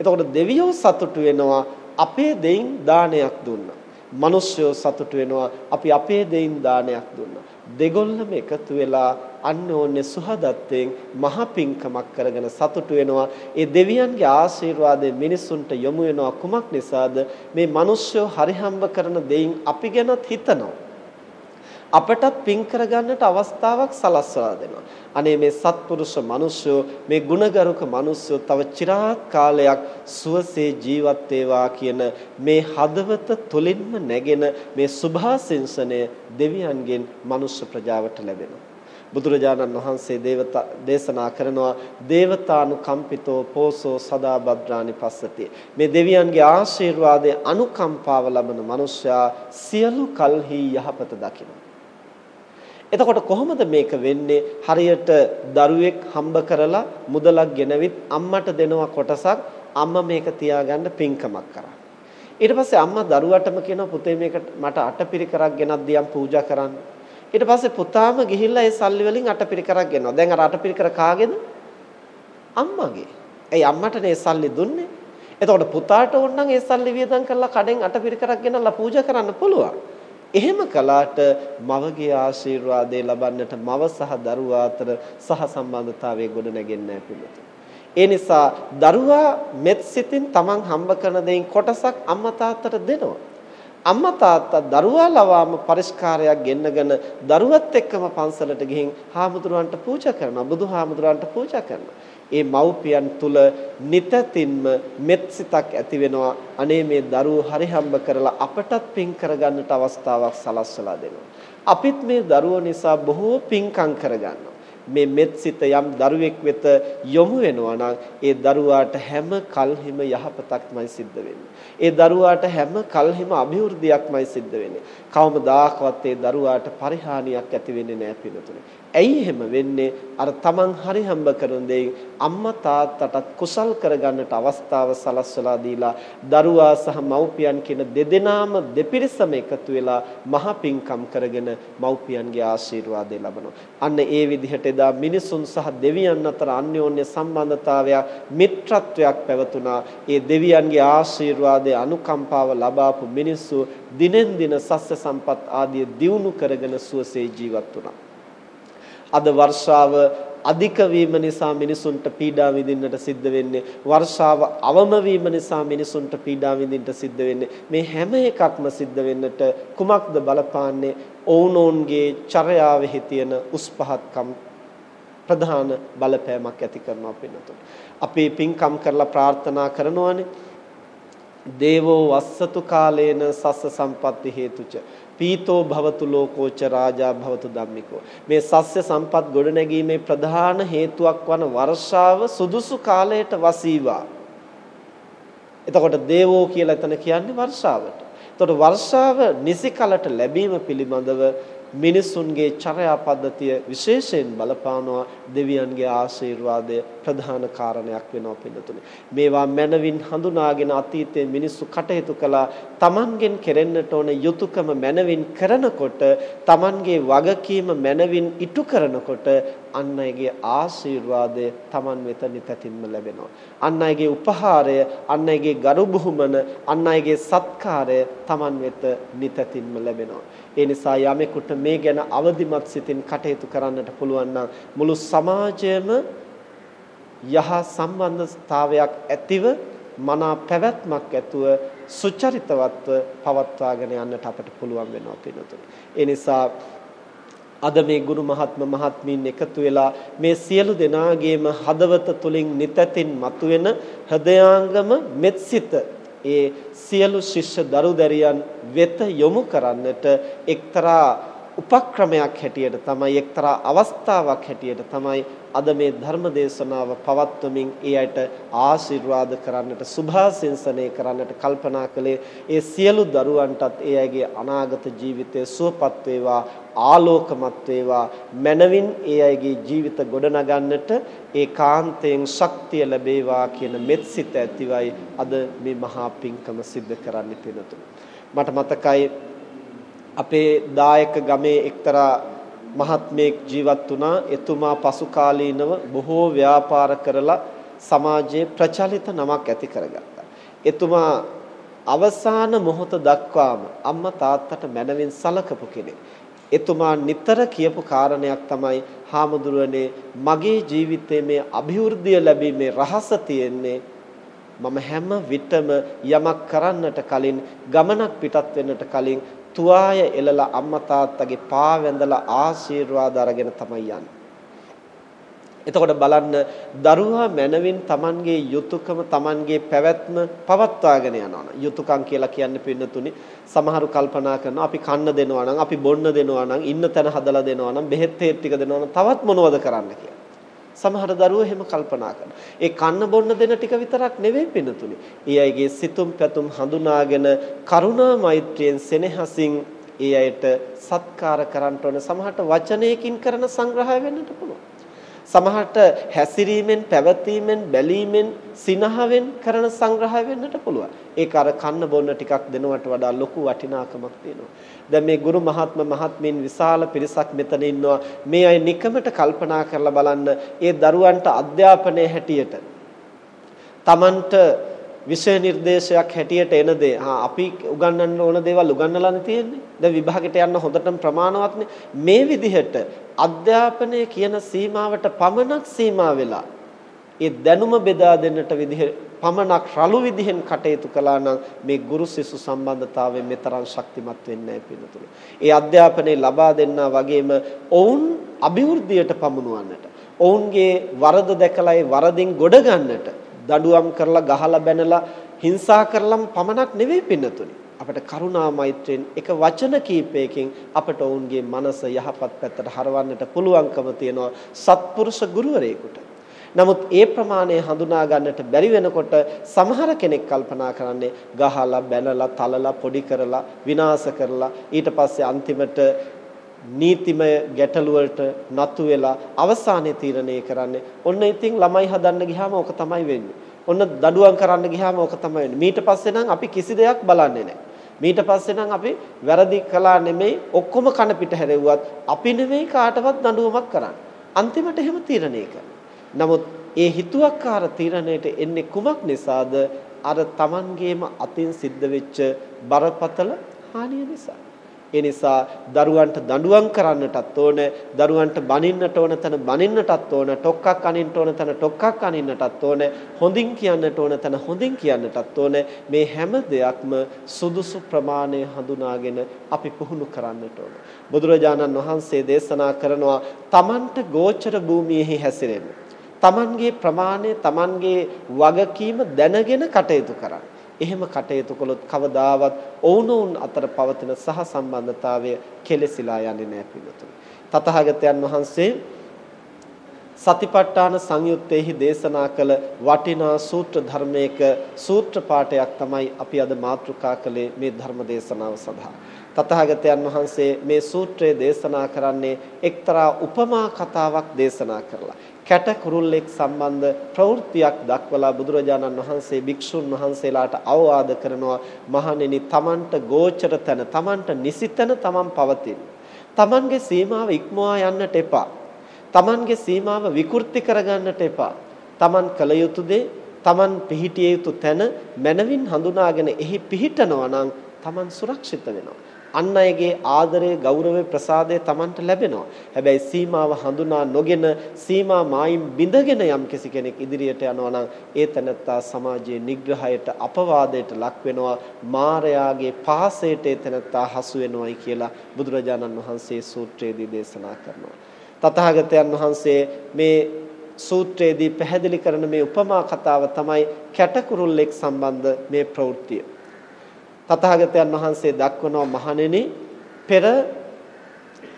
එතකොට දෙවියෝ සතුටු වෙනවා අපේ දෙයින් දානයක් දුන්නා. මිනිස්සුયો සතුටු වෙනවා අපි අපේ දෙයින් දානයක් දුන්නා. දෙගොල්ලම එකතු වෙලා අන්‍යෝන්‍ය සුහදත්වයෙන් මහ පිංකමක් කරගෙන සතුටු වෙනවා. ඒ දෙවියන්ගේ ආශිර්වාදයෙන් මිනිසුන්ට යොමු වෙනවා කුමක් නිසාද? මේ මිනිස්සුયો හරිහම්බ කරන දෙයින් අපි ගැනත් හිතනවා. අපටත් පින් කරගන්නට අවස්ථාවක් සලස්වා දෙනවා. අනේ මේ සත්පුරුෂ මිනිස්සු මේ ගුණගරුක මිනිස්සු තව চিරාත් කාලයක් සුවසේ ජීවත් වේවා කියන මේ හදවත තුලින්ම නැගෙන මේ සුභාසින්සනය දෙවියන්ගෙන් මනුෂ්‍ය ප්‍රජාවට ලැබෙනවා. බුදුරජාණන් වහන්සේ දේවතා දේශනා කරනවා දේවතානුකම්පිතෝ පෝසෝ සදා භද්‍රානි පස්සති මේ දෙවියන්ගේ ආශිර්වාදයේ අනුකම්පාව ලබන මනුෂ්‍යයා සියලු කල්හි යහපත දකිනවා එතකොට කොහොමද මේක වෙන්නේ? හරියට දරුවෙක් හම්බ කරලා මුදලක් ගෙනවිත් අම්මට දෙනවා කොටසක් අම්මා මේක තියාගන්න පින්කමක් කරා. ඊට පස්සේ අම්මා දරුවටම කියනවා පුතේ මේක මට අටපිරිකරක් ගෙනත් දියම් පූජා කරන්න. ඊට පස්සේ පුතාම ගිහිල්ලා ඒ සල්ලි වලින් අටපිරිකරක් ගෙනවා. දැන් අර අටපිරිකර කාගේද? අම්මගේ. ඒ අම්මටනේ සල්ලි දුන්නේ. එතකොට පුතාට ඕන නම් ඒ සල්ලි වියදම් කරලා කඩෙන් අටපිරිකරක් ගෙනල්ලා පූජා කරන්න පුළුවන්. එහෙම කළාට මවගේ ආශිර්වාදය ලබන්නට මව සහ දරුවා අතර සහ සම්බන්ධතාවය ගොඩ නැගෙන්නේ නැහැ ඒ නිසා දරුවා මෙත් සිතින් තමන් හම්බ කරන දෙයින් කොටසක් අම්මා තාත්තට දෙනවා. අම්මා තාත්තා දරුවා ලවාම පරිස්කාරයක් ගෙන්නගෙන දරුවත් එක්කම පන්සලට ගිහින් හාමුදුරුවන්ට පූජා කරනවා. බුදුහාමුදුරුවන්ට පූජා කරනවා. ඒ මව්පියන් තුල නිතතින්ම මෙත් සිතක් ඇති වෙනවා අනේ මේ දරුවෝ හරි හම්බ කරලා අපටත් පින් කරගන්නට අවස්ථාවක් සලස්වලා දෙනවා අපිත් මේ දරුවෝ නිසා බොහෝ පින්කම් කරගන්නවා මේ මෙත් සිත යම් දරුවෙක් වෙත යොමු වෙනවා නම් ඒ දරුවාට හැම කල්හිම යහපතක්මයි සිද්ධ වෙන්නේ. ඒ දරුවාට හැම කල්හිම අභිවෘද්ධියක්මයි සිද්ධ වෙන්නේ. කවමදාකවත් ඒ දරුවාට පරිහානියක් ඇති වෙන්නේ නැහැ පිළිතුරේ. ඇයි එහෙම වෙන්නේ? අර Taman හරි හම්බ කරන දෙයින් අම්මා තාත්තටත් කුසල් කරගන්නට අවස්ථාව සලස්වලා දීලා දරුවා සහ මව්පියන් කියන දෙදෙනාම දෙපිරිසම එකතු වෙලා මහ පිංකම් කරගෙන මව්පියන්ගේ ආශිර්වාදය ලබනවා. අන්න ඒ විදිහට එදා මිනිසුන් සහ දෙවියන් අතර අන්‍යෝන්‍ය සම්බන්ධතාවයක් මිත්‍රත්වයක් පැවතුණා. ඒ දෙවියන්ගේ ආශිර්වාදය අනුකම්පාව ලබාපු මිනිස්සු දිනෙන් දින සස්්‍ය සම්පත් ආදී දියුණු කරගෙන සුවසේ ජීවත් වුණා. අද වර්ෂාව අධික වීම නිසා මිනිසුන්ට පීඩා විඳින්නට සිද්ධ වෙන්නේ. වර්ෂාව අවම වීම නිසා මිනිසුන්ට පීඩා විඳින්නට සිද්ධ වෙන්නේ. මේ හැම එකක්ම සිද්ධ වෙන්නට කුමක්ද බලපාන්නේ? ඔවුනොවුන්ගේ චර්යාවෙහි තියෙන උස් පහත්කම් ප්‍රධාන බලපෑමක් ඇති කරනවා පින්නතුන්. අපි පින්කම් කරලා ප්‍රාර්ථනා කරනවානේ. දේවෝ වස්සතු කාලේන සස්ස සම්පatti හේතුච. පීතෝ භවතු ලෝකෝච රාජා භවතු ධම්මිකෝ. මේ සස්්‍ය සම්පත් ගොඩනැගීමේ ප්‍රධාන හේතුවක් වන වර්ෂාව සුදුසු කාලයට වසීවා. එතකොට දේවෝ කියලා එතන කියන්නේ වර්ෂාවට. එතකොට වර්ෂාව නිසි කලට ලැබීම පිළිබඳව මිනිසුන්ගේ චර්යා පද්ධතිය විශේෂයෙන් බලපානවා දෙවියන්ගේ ආශිර්වාදය ප්‍රධාන කාරණයක් වෙනවා පිළිතුනේ. මේවා මනවින් හඳුනාගෙන අතීතයේ මිනිස්සු කටයුතු කළා. Tamangen කෙරෙන්නට ඕන යුතුයකම මනවින් කරනකොට Tamanගේ වගකීම මනවින් ඉටු කරනකොට අන් අයගේ ආශිර්වාදය Taman වෙත නිතැතින්ම ලැබෙනවා. අන් අයගේ උපහාරය, අන් අයගේ ගරු බුහුමන, අන් අයගේ සත්කාරය Taman වෙත නිතැතින්ම ලැබෙනවා. ඒ නිසා යමෙකුට මේ ගැන අවදිමත් සිතින් කටයුතු කරන්නට පුළුවන් නම් මුළු සමාජයම යහ සම්බන්ධතාවයක් ඇතිව මනා පැවැත්මක් ඇතුව සුචරිතවත්ව පවත්වාගෙන යන්නට අපට පුළුවන් වෙනවා පිනතුනි. ඒ නිසා අද මේ ගුරු මහත්ම මහත්මීන් එකතු වෙලා මේ සියලු දෙනාගේම හදවත තුලින් නිතැතින් මතුවෙන හදයාංගම මෙත්සිත ඒ සියලු ශිෂ්‍ය දරුදැරියන් වෙත යොමු කරන්නට එක්තරා උපක්‍රමයක් හැටියට තමයි එක්තරා අවස්ථාවක් හැටියට තමයි අද මේ ධර්ම දේශනාව පවත්වමින් ඒ අයට ආශිර්වාද කරන්නට සුභාසින්සනය කරන්නට කල්පනා කළේ ඒ සියලු දරුවන්ටත් ඒ අයගේ අනාගත ජීවිතය සුවපත් වේවා ආලෝකමත් වේවා මනවින් ඒ අයගේ ජීවිත ගොඩනගන්නට ඒකාන්තයෙන් ශක්තිය ලැබේවා කියන මෙත්සිත ඇතිවයි අද මේ මහා පිංකම සිද්ධ කරන්න පිනතුරු මට මතකයි අපේ දායක ගමේ එක්තරා මහත්මයෙක් ජීවත් වුණා එතුමා පසු කාලීනව බොහෝ ව්‍යාපාර කරලා සමාජයේ ප්‍රචලිත නමක් ඇති කරගත්තා. එතුමා අවසාන මොහොත දක්වාම අම්මා තාත්තට මැනවින් සලකපු කෙනෙක්. එතුමා නිතර කියපු කාරණයක් තමයි හාමුදුරනේ මගේ ජීවිතයේ මේ અભිවෘද්ධිය ලැබීමේ රහස තියෙන්නේ මම හැම විටම යමක් කරන්නට කලින් ගමනක් පිටත් වෙන්නට කලින් තුවාය එලලා අම්මා තාත්තගේ පා වැඳලා ආශිර්වාද අරගෙන තමයි යන්නේ. එතකොට බලන්න දරුවා මනවින් Tamanගේ යුතුයකම Tamanගේ පැවැත්ම පවත්වාගෙන යනවා. යුතුයකම් කියලා කියන්නේ පින්නතුනි සමහරු කල්පනා කරනවා අපි කන්න දෙනවා නම් අපි බොන්න දෙනවා නම් ඉන්න තැන හදලා දෙනවා නම් බෙහෙත් ටික දෙනවා නම් තවත් මොනවද කරන්න කියලා. සමහර දරුවෝ එහෙම කල්පනා කරනවා. ඒ කන්න බොන්න දෙන ටික විතරක් නෙවෙයි පින්නතුනි. ඒ අයගේ සිතුම් පැතුම් හඳුනාගෙන කරුණා මෛත්‍රියෙන් සෙනෙහසින් ඒ අයට සත්කාර කරන්න ඕන සමහරට වචනයකින් කරන සංග්‍රහය වෙන්නට පුළුවන්. සමහරට හැසිරීමෙන් පැවතීමෙන් බැලීමෙන් සිනහවෙන් කරන සංග්‍රහය වෙන්නට පුළුවන්. ඒක අර කන්න බොන්න ටිකක් දෙනවට වඩා ලොකු වටිනාකමක් තියෙනවා. දැන් මේ ගුරු මහත්ම මහත්මීන් විශාල පිරිසක් මෙතන ඉන්නවා. මේ අය නිකමට කල්පනා කරලා බලන්න ඒ දරුවන්ට අධ්‍යාපනයේ හැටියට Tamanට විෂය නිර්දේශයක් හැටියට එන දේ හා අපි උගන්වන්න ඕන දේවල් උගන්වලානේ තියෙන්නේ. දැන් විභාගෙට යන්න හොඳටම ප්‍රමාණවත්නේ. මේ විදිහට අධ්‍යාපනය කියන සීමාවට පමණක් සීමා වෙලා ඒ දැනුම බෙදා දෙන්නට විදිහ පමණක් රළු විදිහෙන් කටයුතු කළා නම් මේ ගුරු සිසු සම්බන්ධතාවයෙන් මෙතරම් ශක්තිමත් වෙන්නේ නැහැ පිළිතුරු. ඒ අධ්‍යාපනය ලබා දෙන්නා වගේම ඔවුන් අභිවෘද්ධියට පමුණුවන්නට ඔවුන්ගේ වරද දැකලා ඒ වරදින් ගොඩ ගන්නට දඬුවම් කරලා ගහලා බැනලා හිංසා කරලම් පමණක් නෙවෙයි පින්නතුනි. අපිට කරුණා මෛත්‍රියෙන් එක වචන කීපයකින් අපට ඔවුන්ගේ මනස යහපත් පැත්තට හරවන්නට පුළුවන්කම තියෙනවා සත්පුරුෂ ගුරුවරයෙකුට. නමුත් ඒ ප්‍රමාණය හඳුනා ගන්නට බැරි වෙනකොට සමහර කෙනෙක් කල්පනා කරන්නේ ගහලා බැනලා තලලා පොඩි කරලා විනාශ කරලා ඊට පස්සේ අන්තිමට නීතිමය ගැටලු වලට නතු වෙලා අවසානයේ තීරණය කරන්නේ ඔන්න ඉතින් ළමයි හදන්න ගියාම ඕක තමයි වෙන්නේ. ඔන්න දඩුවම් කරන්න ගියාම ඕක තමයි වෙන්නේ. මීට පස්සේ නම් අපි කිසි දෙයක් බලන්නේ නැහැ. මීට පස්සේ නම් අපි වැරදි කළා නෙමෙයි ඔක්කොම කන පිට හැරෙව්වත් අපි නෙමෙයි කාටවත් දඬුවමක් කරන්නේ. අන්තිමට එහෙම තීරණය නමුත් ඒ හිතුවක්කාර තීරණයට එන්නේ කුමක් නිසාද? අර Tamangeema අතින් සිද්ධ වෙච්ච බරපතල හානිය නිසා. ඒ නිසා දරුවන්ට දඬුවම් කරන්නටත් ඕන දරුවන්ට බනින්නට ඕන තැන බනින්නටත් ඕන ටොක්කක් අනින්නට ඕන තැන ටොක්කක් අනින්නටත් ඕන හොඳින් කියන්නට ඕන තැන හොඳින් කියන්නටත් ඕන. මේ හැම දෙයක්ම සුදුසු ප්‍රමාණය හඳුනාගෙන අපි පුහුණු කරන්නට ඕන. බුදුරජාණන් වහන්සේ දේශනා කරනවා තමන්ට ගෝචර භූමියෙහි හැසිරෙන්න. තමන්ගේ ප්‍රමාණය තමන්ගේ වගකීම දැනගෙන කටයුතු කරන්න. එහෙම කටයුතු කළොත් කවදාවත් ඔවුනොවුන් අතර පවතින සහ සම්බන්ධතාවය කෙලෙසිලා යන්නේ නැහැ පිළිතුරු. තථාගතයන් වහන්සේ සතිපට්ඨාන සංයුත්තේහි දේශනා කළ වටිනා සූත්‍ර ධර්මයක සූත්‍ර පාඨයක් තමයි අපි අද මාතෘකා කළේ මේ ධර්ම දේශනාව සඳහා. තථාගතයන් වහන්සේ මේ සූත්‍රය දේශනා කරන්නේ එක්තරා උපමා කතාවක් දේශනා කරලා. කැට කුරුල්ලෙක් සම්බන්ධ ප්‍රවෘත්තියක් දක්වලා බුදුරජාණන් වහන්සේ භික්ෂුන් වහන්සේලාට අවවාද කරනවා මහණෙනි තමන්ට ගෝචර තැන තමන්ට නිසිතන තමන් පවතින. තමන්ගේ සීමාව ඉක්මවා යන්නට එපා. තමන්ගේ සීමාව විකෘති කරගන්නට එපා. තමන් කල යුතු දේ තමන් පිහිටිය යුතු තැන මනවින් හඳුනාගෙන එහි පිහිටනවා නම් තමන් සුරක්ෂිත වෙනවා. අන් අයගේ ආදරය ගෞරවය ප්‍රසාදය Tamanට ලැබෙනවා. හැබැයි සීමාව හඳුනා නොගෙන සීමා මායිම් බිඳගෙන යම් කිසි කෙනෙක් ඉදිරියට යනවා නම් ඒ තැනත්තා සමාජයේ නිග්‍රහයට අපවාදයට ලක් වෙනවා. මාරයාගේ පාසයට ඒ තැනත්තා හසු වෙනවයි කියලා බුදුරජාණන් වහන්සේ සූත්‍රයේදී දේශනා කරනවා. තථාගතයන් වහන්සේ මේ සූත්‍රයේදී පැහැදිලි කරන මේ උපමා කතාව තමයි කැටකුරුල්ලෙක් සම්බන්ධ මේ ප්‍රවෘත්තිය. තථාගතයන් වහන්සේ දක්වනවා මහණෙනි පෙර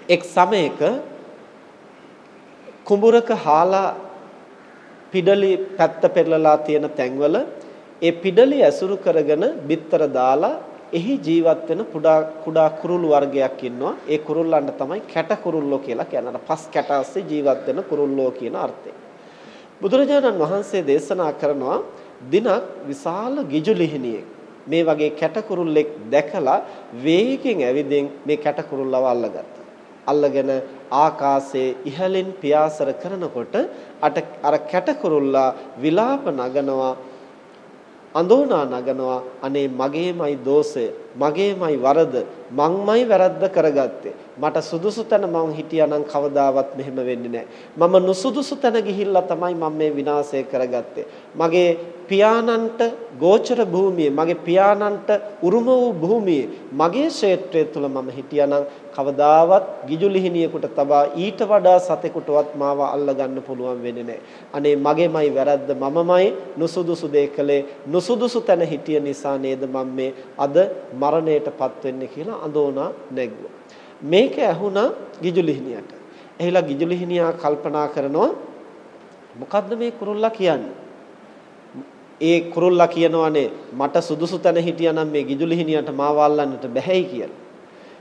එක් සමයක කුඹුරක හාලා පිඩලි පැත්ත පෙරලලා තියෙන තැන්වල ඒ පිඩලි ඇසුරු කරගෙන බිත්තර දාලා එහි ජීවත් වෙන කුඩා කුඩා කුරුළු වර්ගයක් ඉන්නවා. ඒ කුරුල්ලන්ට තමයි කැට කුරුල්ලෝ කියලා කියන්නේ. පස් කැට ASCII ජීවත් වෙන කුරුල්ලෝ කියන අර්ථය. බුදුරජාණන් වහන්සේ දේශනා කරනවා දිනක් විශාල ගිජු ලිහිණියෙක් මේ වගේ කැට කුරුල්ලෙක් දැකලා වේගෙන් ඇවිදින් මේ කැට කුරුල්ලව අල්ලගත්තා. අල්ලගෙන ආකාශයේ ඉහළින් පියාසර කරනකොට අර කැට කුරුල්ලා විලාප නගනවා අඳෝනා නගනවා අනේ මගේමයි දෝෂය මගේමයි වරද මංමයි වැරද්ද කරගත්තේ. මට සුදුසු තැන මං හිටියානම් කවදාවත් මෙහෙම වෙන්නේ නැහැ. මම නුසුදුසු තැන ගිහිල්ලා තමයි මම මේ විනාශය කරගත්තේ. මගේ පියාණන්ට ගෝචර භූමියේ මගේ පියාණන්ට උරුම වූ භූමියේ මගේ ක්ෂේත්‍රය තුල මම හිටියානම් කවදාවත් ගිජුලිහිනියෙකුට තබා ඊට වඩා සතෙකුටවත් මාව අල්ලගන්න පුළුවන් වෙන්නේ නැහැ. අනේ මගේමයි වැරද්ද මමමයි නුසුදුසු දේ කළේ නුසුදුසු තැන හිටිය නිසා නේද මම මේ අද මරණයටපත් වෙන්නේ කියලා අඳෝනා නැග්ගුවා. මේක ඇහුණා ගිජුලිහිනියට. එහිලා ගිජුලිහිනියා කල්පනා කරනවා මොකද්ද මේ කුරුල්ලා කියන්නේ? ඒ කුරුල්ලා කියනවානේ මට සුදුසු තැන හිටියානම් මේ ගිජුලිහිනියට මාව අල්ලන්නට බැහැයි කියලා.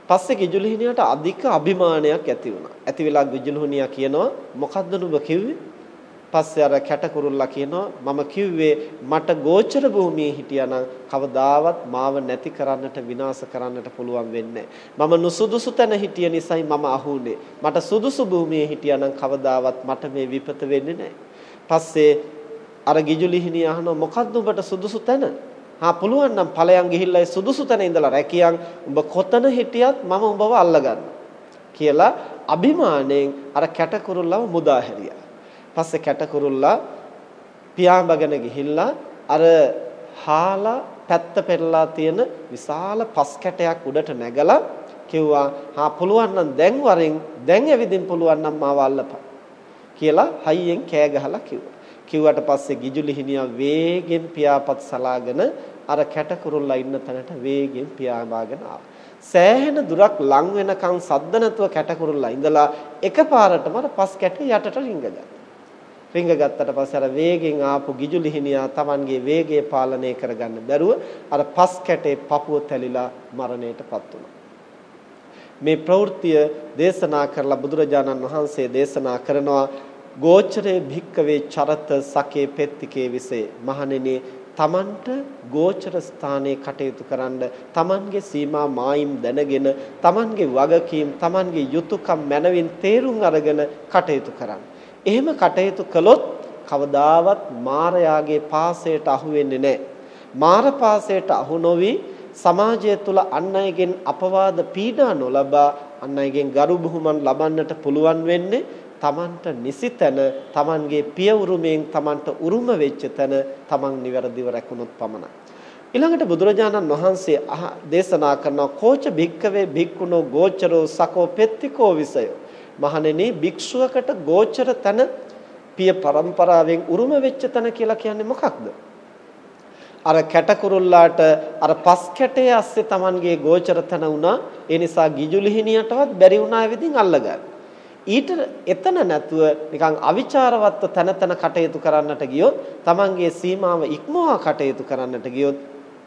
පස්සේ ගිජුලිහිනියට අධික අභිමානයක් ඇති වුණා. ඇති වෙලා ගිජුලිහිනියා කියනවා මොකද්ද නුඹ කිව්වේ? පස්සේ අර කැට කුරුල්ලා කියනවා මම කිව්වේ මට ගෝචර භූමියේ හිටියානම් කවදාවත් මාව නැති කරන්නට විනාශ කරන්නට පුළුවන් වෙන්නේ මම නුසුදුසු තැන හිටිය නිසායි මම අහුනේ. මට සුදුසු භූමියේ හිටියානම් කවදාවත් මට මේ විපත වෙන්නේ නැහැ. පස්සේ අර ගිජුලිහිණිය අහනවා මොකද්ද ඔබට සුදුසු තැන? හා පුළුවන් නම් ඵලයන් ගිහිල්ලා සුදුසු තැන ඉඳලා රැකියන් උඹ කොතන හිටියත් මම උඹව අල්ලගන්න කියලා අභිමාණයෙන් අර කැටකුරුල්ලව මුදා හැරියා. පස්සේ කැටකුරුල්ලා පියාඹගෙන ගිහිල්ලා අර හාලා පැත්ත පෙරලා තියෙන විශාල පස් කැටයක් උඩට නැගලා කිව්වා හා පුළුවන් නම් දැන් වරෙන් දැන් ඇවිදින් පුළුවන් නම් මාව අල්ලපන් කියලා හයියෙන් කෑ ගහලා කිව්වා. කිව්වට පස්සේ ගිජුලිහිනියා වේගෙන් පියාපත් සලාගෙන අර කැටකුරුල්ලා ඉන්න තැනට වේගෙන් පියාඹාගෙන ආවා. සෑහෙන දුරක් ලං වෙනකන් සද්ද නැතුව කැටකුරුල්ලා ඉඳලා එකපාරටම අර පස් කැට යටට රිංගගත්තා. රිංග ගත්තට පස්සේ අර වේගෙන් ආපු ගිජුලිහිනියා Tamanගේ වේගය පාලනය කරගන්න බැරුව අර පස් කැටේ පපුව තැලිලා මරණයටපත් වුණා. මේ ප්‍රවෘත්තිය දේශනා කරලා බුදුරජාණන් වහන්සේ දේශනා කරනවා ගෝචරේ භික්කවේ චරත සකේ පෙත්තිකේ විසේ මහණෙනි තමන්ට ගෝචර ස්ථානයේ කටයුතු කරන්න තමන්ගේ සීමා මායිම් දැනගෙන තමන්ගේ වගකීම් තමන්ගේ යුතුයකම් මනවින් තේරුම් අරගෙන කටයුතු කරන්න. එහෙම කටයුතු කළොත් කවදාවත් මාරයාගේ පාසයට අහු වෙන්නේ නැහැ. මාර පාසයට අහු නොවි සමාජය තුළ අන් අයගෙන් අපවාද පීඩා නොලබා අන් අයගෙන් ගරු බුහුමන් ලබන්නට පුළුවන් වෙන්නේ තමන්ට නිසි තැන තමන්ගේ පිය උරුමයෙන් තමන්ට උරුම වෙච්ච තැන තමන් නිවැරදිව රැකුණොත් පමණයි. ඊළඟට බුදුරජාණන් වහන්සේ දේශනා කරන කෝච භික්කවේ භික්කුණෝ ගෝචරෝ සකෝ පෙත්තිකෝ විසය. මහණෙනි භික්ෂුවකට ගෝචර තැන පිය પરම්පරාවෙන් උරුම වෙච්ච තැන කියලා කියන්නේ මොකක්ද? අර කැටකුරුල්ලාට අර පස් කැටේ ඇස්සේ Tamanගේ ගෝචර තැන වුණා. ඒ නිසා ගිජුලිහිනියටවත් බැරි වුණා එවිදින් අල්ලගන්න. ඊට එතන නැතුව නිකන් අවිචාරවත්ව තන තන කටයුතු කරන්නට ගියොත් Tamanගේ සීමාව ඉක්මවා කටයුතු කරන්නට ගියොත්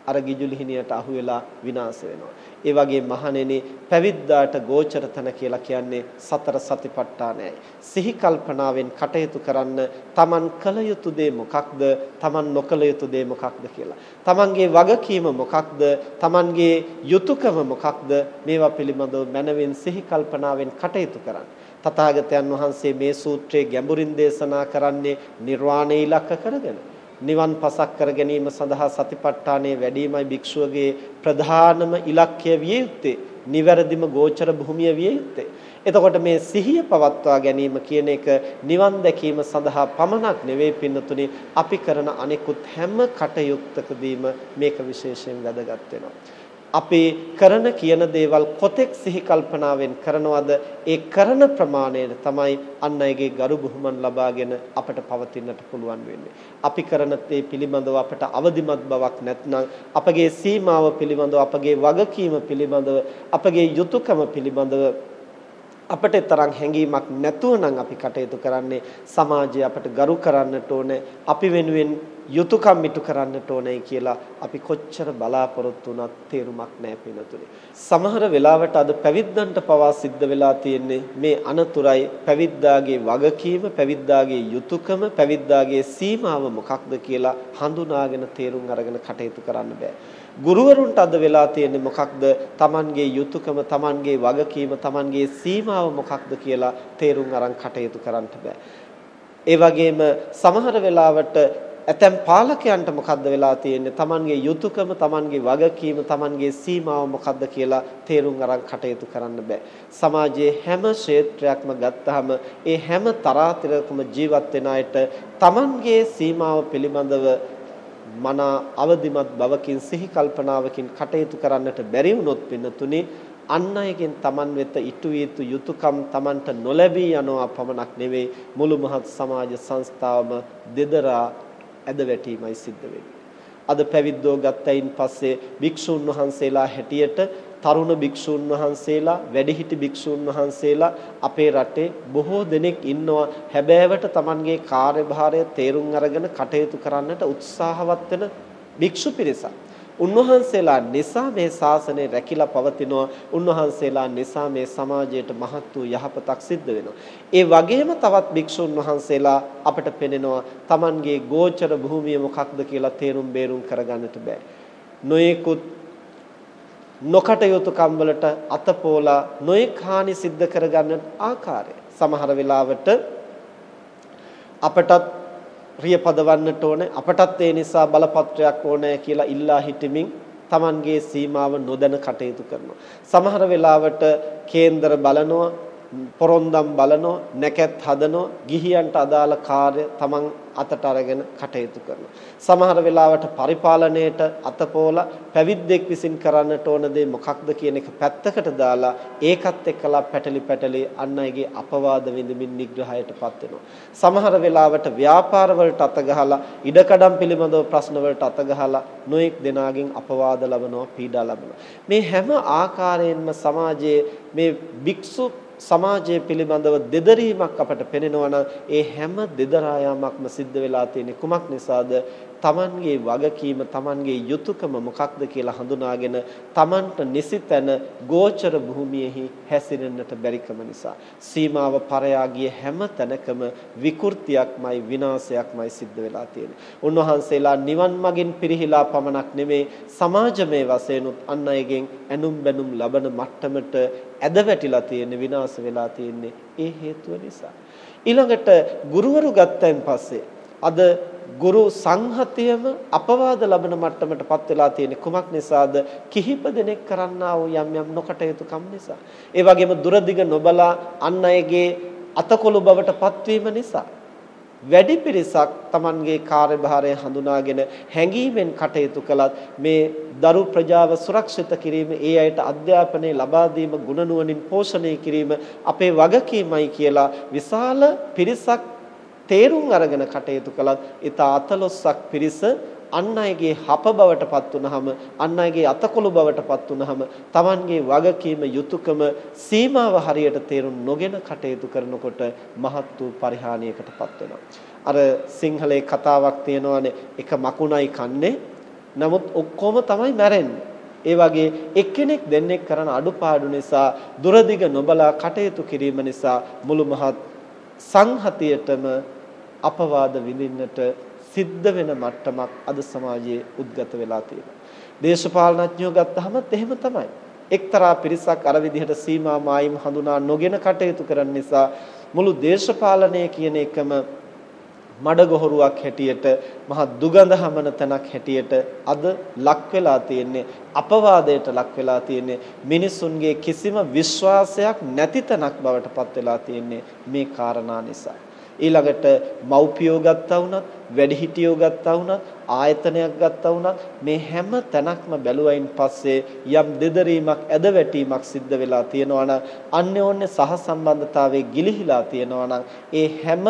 අර ගිජුලිහිනියට අහු වෙලා විනාශ වෙනවා. ඒ වගේ මහණෙනි පැවිද්දාට ගෝචර තන කියලා කියන්නේ සතර සතිපට්ඨානයයි. සිහි කල්පනාවෙන් කටයුතු කරන්න Taman කළ යුතු දේ මොකක්ද? Taman නොකළ යුතු දේ මොකක්ද කියලා. Tamanගේ වගකීම මොකක්ද? Tamanගේ යුතුයකම මොකක්ද? මේවා පිළිබඳව මනවින් සිහි කල්පනාවෙන් කටයුතු කරන්න. තථාගතයන් වහන්සේ මේ සූත්‍රයේ ගැඹුරින් දේශනා කරන්නේ නිර්වාණය ඉලක්ක කරගෙන. නිවන් පසක් කර ගැනීම සඳහා සතිපට්ඨානයේ වැඩිමයි භික්ෂුවගේ ප්‍රධානම ඉලක්කය විය යුත්තේ. නිවැරදිම ගෝචර භූමිය විය යුත්තේ. එතකොට මේ සිහිය පවත්වා ගැනීම කියන එක නිවන් දැකීම සඳහා පමණක් නෙවෙයි පින්නතුනි අපි කරන අනෙකුත් හැම කටයුත්තකදීම මේක විශේෂයෙන් වැදගත් වෙනවා. අපි කරන කියන දේවල් කොතෙක් සිහි කල්පනාවෙන් කරනවද ඒ කරන ප්‍රමාණයට තමයි අන් අයගේ ගරු බුහුමන් ලබාගෙන අපට පවතින්නට පුළුවන් වෙන්නේ. අපි කරන දේ පිළිබඳව අපට අවදිමත් බවක් නැත්නම් අපගේ සීමාව පිළිබඳව අපගේ වගකීම පිළිබඳව අපගේ යුතුයකම පිළිබඳව අපිට තරම් හැඟීමක් නැතුව නම් අපි කටයුතු කරන්නේ සමාජය අපට ගරු කරන්නට ඕනේ අපි වෙනුවෙන් යුතුයකම් ඉටු කරන්නට ඕනේ කියලා අපි කොච්චර බලාපොරොත්තු වුණත් තේරුමක් නැහැ පිනතුනේ. සමහර වෙලාවට අද පැවිද්දන්ට පවා සිද්ධ වෙලා තියෙන්නේ මේ අනතුරයි පැවිද්දාගේ වගකීම, පැවිද්දාගේ යුතුයකම, පැවිද්දාගේ සීමාව මොකක්ද කියලා හඳුනාගෙන තේරුම් අරගෙන කටයුතු කරන්න බෑ. ගුරුවරුන්ට අද වෙලා තියෙන්නේ මොකක්ද? Tamanගේ යුතුයකම, Tamanගේ වගකීම, Tamanගේ සීමාව මොකක්ද කියලා තේරුම් අරන් කටයුතු කරන්න බෑ. ඒ වගේම සමහර වෙලාවට ඇතැම් පාලකයන්ට මොකද්ද වෙලා තියෙන්නේ Tamanගේ යුතුයකම Tamanගේ වගකීම Tamanගේ සීමාව මොකද්ද කියලා තේරුම් අරන් කටයුතු කරන්න බෑ සමාජයේ හැම ක්ෂේත්‍රයක්ම ගත්තාම ඒ හැම තරාතිරකම ජීවත් වෙන අයට Tamanගේ සීමාව පිළිබඳව මන අවදිමත් බවකින් සිහි කල්පනාවකින් කටයුතු කරන්නට බැරි වුණොත් පින්නතුනි අන් අයගෙන් Taman වෙත ඉටු යුතු යුතුයකම් Tamanට නොලැබී යනවා පමණක් නෙවෙයි මුළු මහත් සමාජ සංස්ථාවම දෙදරා ඇද වැටීමයි සිද්ධ වෙන්නේ. අද පැවිද්දෝ ගත්තයින් පස්සේ භික්ෂුන් වහන්සේලා හැටියට තරුණ භික්ෂුන් වහන්සේලා වැඩිහිටි භික්ෂුන් වහන්සේලා අපේ රටේ බොහෝ දෙනෙක් ඉන්නවා හැබෑවට Tamanගේ කාර්යභාරය තේරුම් අරගෙන කටයුතු කරන්නට උත්සාහවත් වෙන භික්ෂු පිරිසක්. උන්වහන්සේලා නිසා මේ ශාසනය රැකිලා පවතිනවා. උන්වහන්සේලා නිසා මේ සමාජයට මහත් වූ යහපතක් සිද්ධ වෙනවා. ඒ වගේම තවත් භික්ෂුන් වහන්සේලා අපට පෙනෙනවා Tamanගේ ගෝචර භූමිය මොකක්ද කියලා තේරුම් බේරුම් කරගන්නට බෑ. නොයෙකුත් නොකටයුතු කම් වලට අතපෝලා නොයෙක් හානි සිද්ධ කරගන්න ආකාරය. සමහර වෙලාවට අපටත් රිය පදවන්නට ඕනේ. අපටත් ඒ නිසා බලපත්‍රයක් ඕනේ කියලා ඉල්ලා හිටමින් Tamanගේ සීමාව නොදැන කටයුතු කරනවා. සමහර වෙලාවට කේන්දර බලනවා. පොරොන්දම් බලනවා නැකත් හදනවා ගිහියන්ට අදාළ කාර්ය තමන් අතට අරගෙන කටයුතු කරනවා. සමහර වෙලාවට පරිපාලනයේට අතපෝලා පැවිද්දෙක් විසින් කරන්නට ඕන දේ මොකක්ද කියන එක පැත්තකට දාලා ඒකත් එක්කලා පැටලි පැටලි අන් අයගේ අපවාද විඳමින් නිග්‍රහයටපත් වෙනවා. සමහර වෙලාවට ව්‍යාපාර වලට අත ගහලා ඉඩකඩම් පිළිබඳව ප්‍රශ්න වලට අත ගහලා නොඑක් දෙනාගෙන් අපවාද ලබනවා පීඩා ලබනවා. මේ හැම ආකාරයෙන්ම සමාජයේ මේ භික්ෂු සමාජය පිළිබඳව දෙදරීමක් අපට පෙනෙනවා නම් ඒ හැම දෙදරා යාමක්ම සිද්ධ වෙලා තියෙන්නේ කුමක් නිසාද? තමන්ගේ වගකීම තමන්ගේ යුතුයකම මොකක්ද කියලා හඳුනාගෙන තමන්ට නිසිතන ගෝචර භූමියෙහි හැසිරෙන්නට බැරිකම නිසා සීමාව පරයා ගිය හැම තැනකම විකෘතියක්මයි විනාශයක්මයි සිද්ධ වෙලා තියෙන්නේ. උන්වහන්සේලා නිවන් මගින් පිරිහිලා පමණක් නෙමේ සමාජමය වශයෙන්ුත් අන් අයගෙන් ඇනුම් බැනුම් ලබන මට්ටමට ඇද වැටිලා තියෙන්නේ විනාශ වෙලා තියෙන්නේ ඒ හේතුව නිසා. ඊළඟට ගුරුවරු ගත්තයින් පස්සේ අද ගුරු සංහතියම අපවාද ලබන මට්ටමටපත් වෙලා තියෙන කුමක් නිසාද? කිහිප දෙනෙක් කරන්නා වූ යම් යම් නොකටයුතුකම් නිසා. ඒ වගේම දුරදිග නොබලා අන් අයගේ අතකොළු බවට පත්වීම නිසා. වැඩි පිරිසක් Tamanගේ කාර්යභාරය හඳුනාගෙන හැඟීමෙන් කටයුතු කළත් මේ දරු ප්‍රජාව සුරක්ෂිත කිරීම ඒ අයට අධ්‍යාපනය ලබා දීම ගුණ පෝෂණය කිරීම අපේ වගකීමයි කියලා විශාල පිරිසක් තේරුම් අරගෙන කටයුතු කළත් ඊට අතලොස්සක් පිරිස අන් අයගේ හප බවටපත් වුනහම අන් අයගේ අතකොළු බවටපත් වුනහම Tamanගේ වගකීම යුතුයකම සීමාව හරියට තේරුම් නොගෙන කටයුතු කරනකොට මහත් වූ පරිහානියකටපත් වෙනවා. අර සිංහලේ කතාවක් තියෙනවානේ එක මකුණයි කන්නේ නමුත් ඔක්කොම තමයි මැරෙන්නේ. ඒ වගේ එක්කෙනෙක් දෙන්නෙක් කරන අඩුපාඩු නිසා දුරදිග නොබලා කටයුතු කිරීම නිසා මුළු මහත් සංහතියටම අපවාද විඳින්නට සිද්ධ වෙන මට්ටමක් අද සමාජයේ උද්ගත වෙලා තියෙනවා. දේශපාලනඥයෝ ගත්තහමත් එහෙම තමයි. එක්තරා පිරිසක් අර විදිහට සීමා මායිම් හඳුනා නොගෙන කටයුතු කරන නිසා මුළු දේශපාලනය කියන එකම මඩගොහරුවක් හැටියට මහ දුගඳ හමන තැනක් හැටියට අද ලක් වෙලා තියෙන්නේ අපවාදයට ලක් වෙලා තියෙන්නේ මිනිසුන්ගේ කිසිම විශ්වාසයක් නැති තැනක් බවට පත් වෙලා තියෙන්නේ මේ කාරණා නිසා ඊළඟට මව්පියෝ ගත්තා වුණත් වැඩිහිටියෝ ගත්තා වුණත් ආයතනයක් ගත්තා වුණත් මේ හැම තැනක්ම බැලුවයින් පස්සේ යම් දෙදරීමක් ඇදවැටීමක් සිද්ධ වෙලා තියෙනවා නම් අන්‍යෝන්‍ය සහසම්බන්ධතාවයේ ගිලිහිලා තියෙනවා නම් ඒ හැම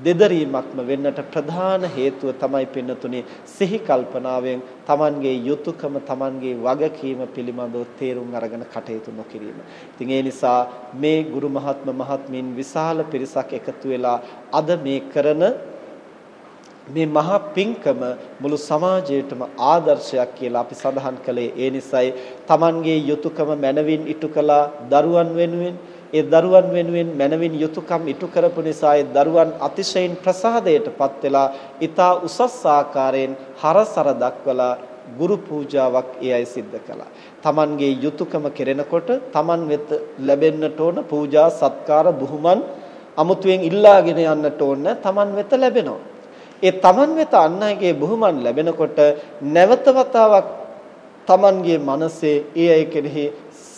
දෙදරීමක්ම වෙන්නට ප්‍රධාන හේතුව තමයි පින්නතුනේ සිහි කල්පනාවෙන් Tamanගේ යුතුයකම Tamanගේ වගකීම පිළිබඳව තේරුම් අරගෙන කටයුතු නොකිරීම. ඉතින් ඒ නිසා මේ ගුරු මහත්ම මහත්මින් විශාල පිරිසක් එකතු වෙලා අද මේ කරන මේ මහා පිංකම මුළු සමාජයටම ආදර්ශයක් කියලා අපි සඳහන් කළේ ඒ නිසායි Tamanගේ යුතුයකම මනවින් ඉටු කළා දරුවන් වෙනුවෙන් ඒ දරුවන් වෙනුවෙන් මනවින් යුතුයකම් ඉටු කරපු නිසා ඒ දරුවන් අතිශයින් ප්‍රසාදයටපත් වෙලා ඊතා උසස් ආකාරයෙන් හරසර දක්වලා ගුරු පූජාවක් ඒ අය සිද්ධ කළා. Tamanගේ යුතුයකම කෙරෙනකොට Taman වෙත ලැබෙන්නට ඕන පූජා සත්කාර බුහුමන් අමුතුවෙන් ඉල්ලාගෙන යන්නට ඕන Taman වෙත ලැබෙනවා. ඒ Taman වෙත අන් අයගේ බුහුමන් ලැබෙනකොට නැවත වතාවක් Tamanගේ මනසේ ඒ අය කෙරෙහි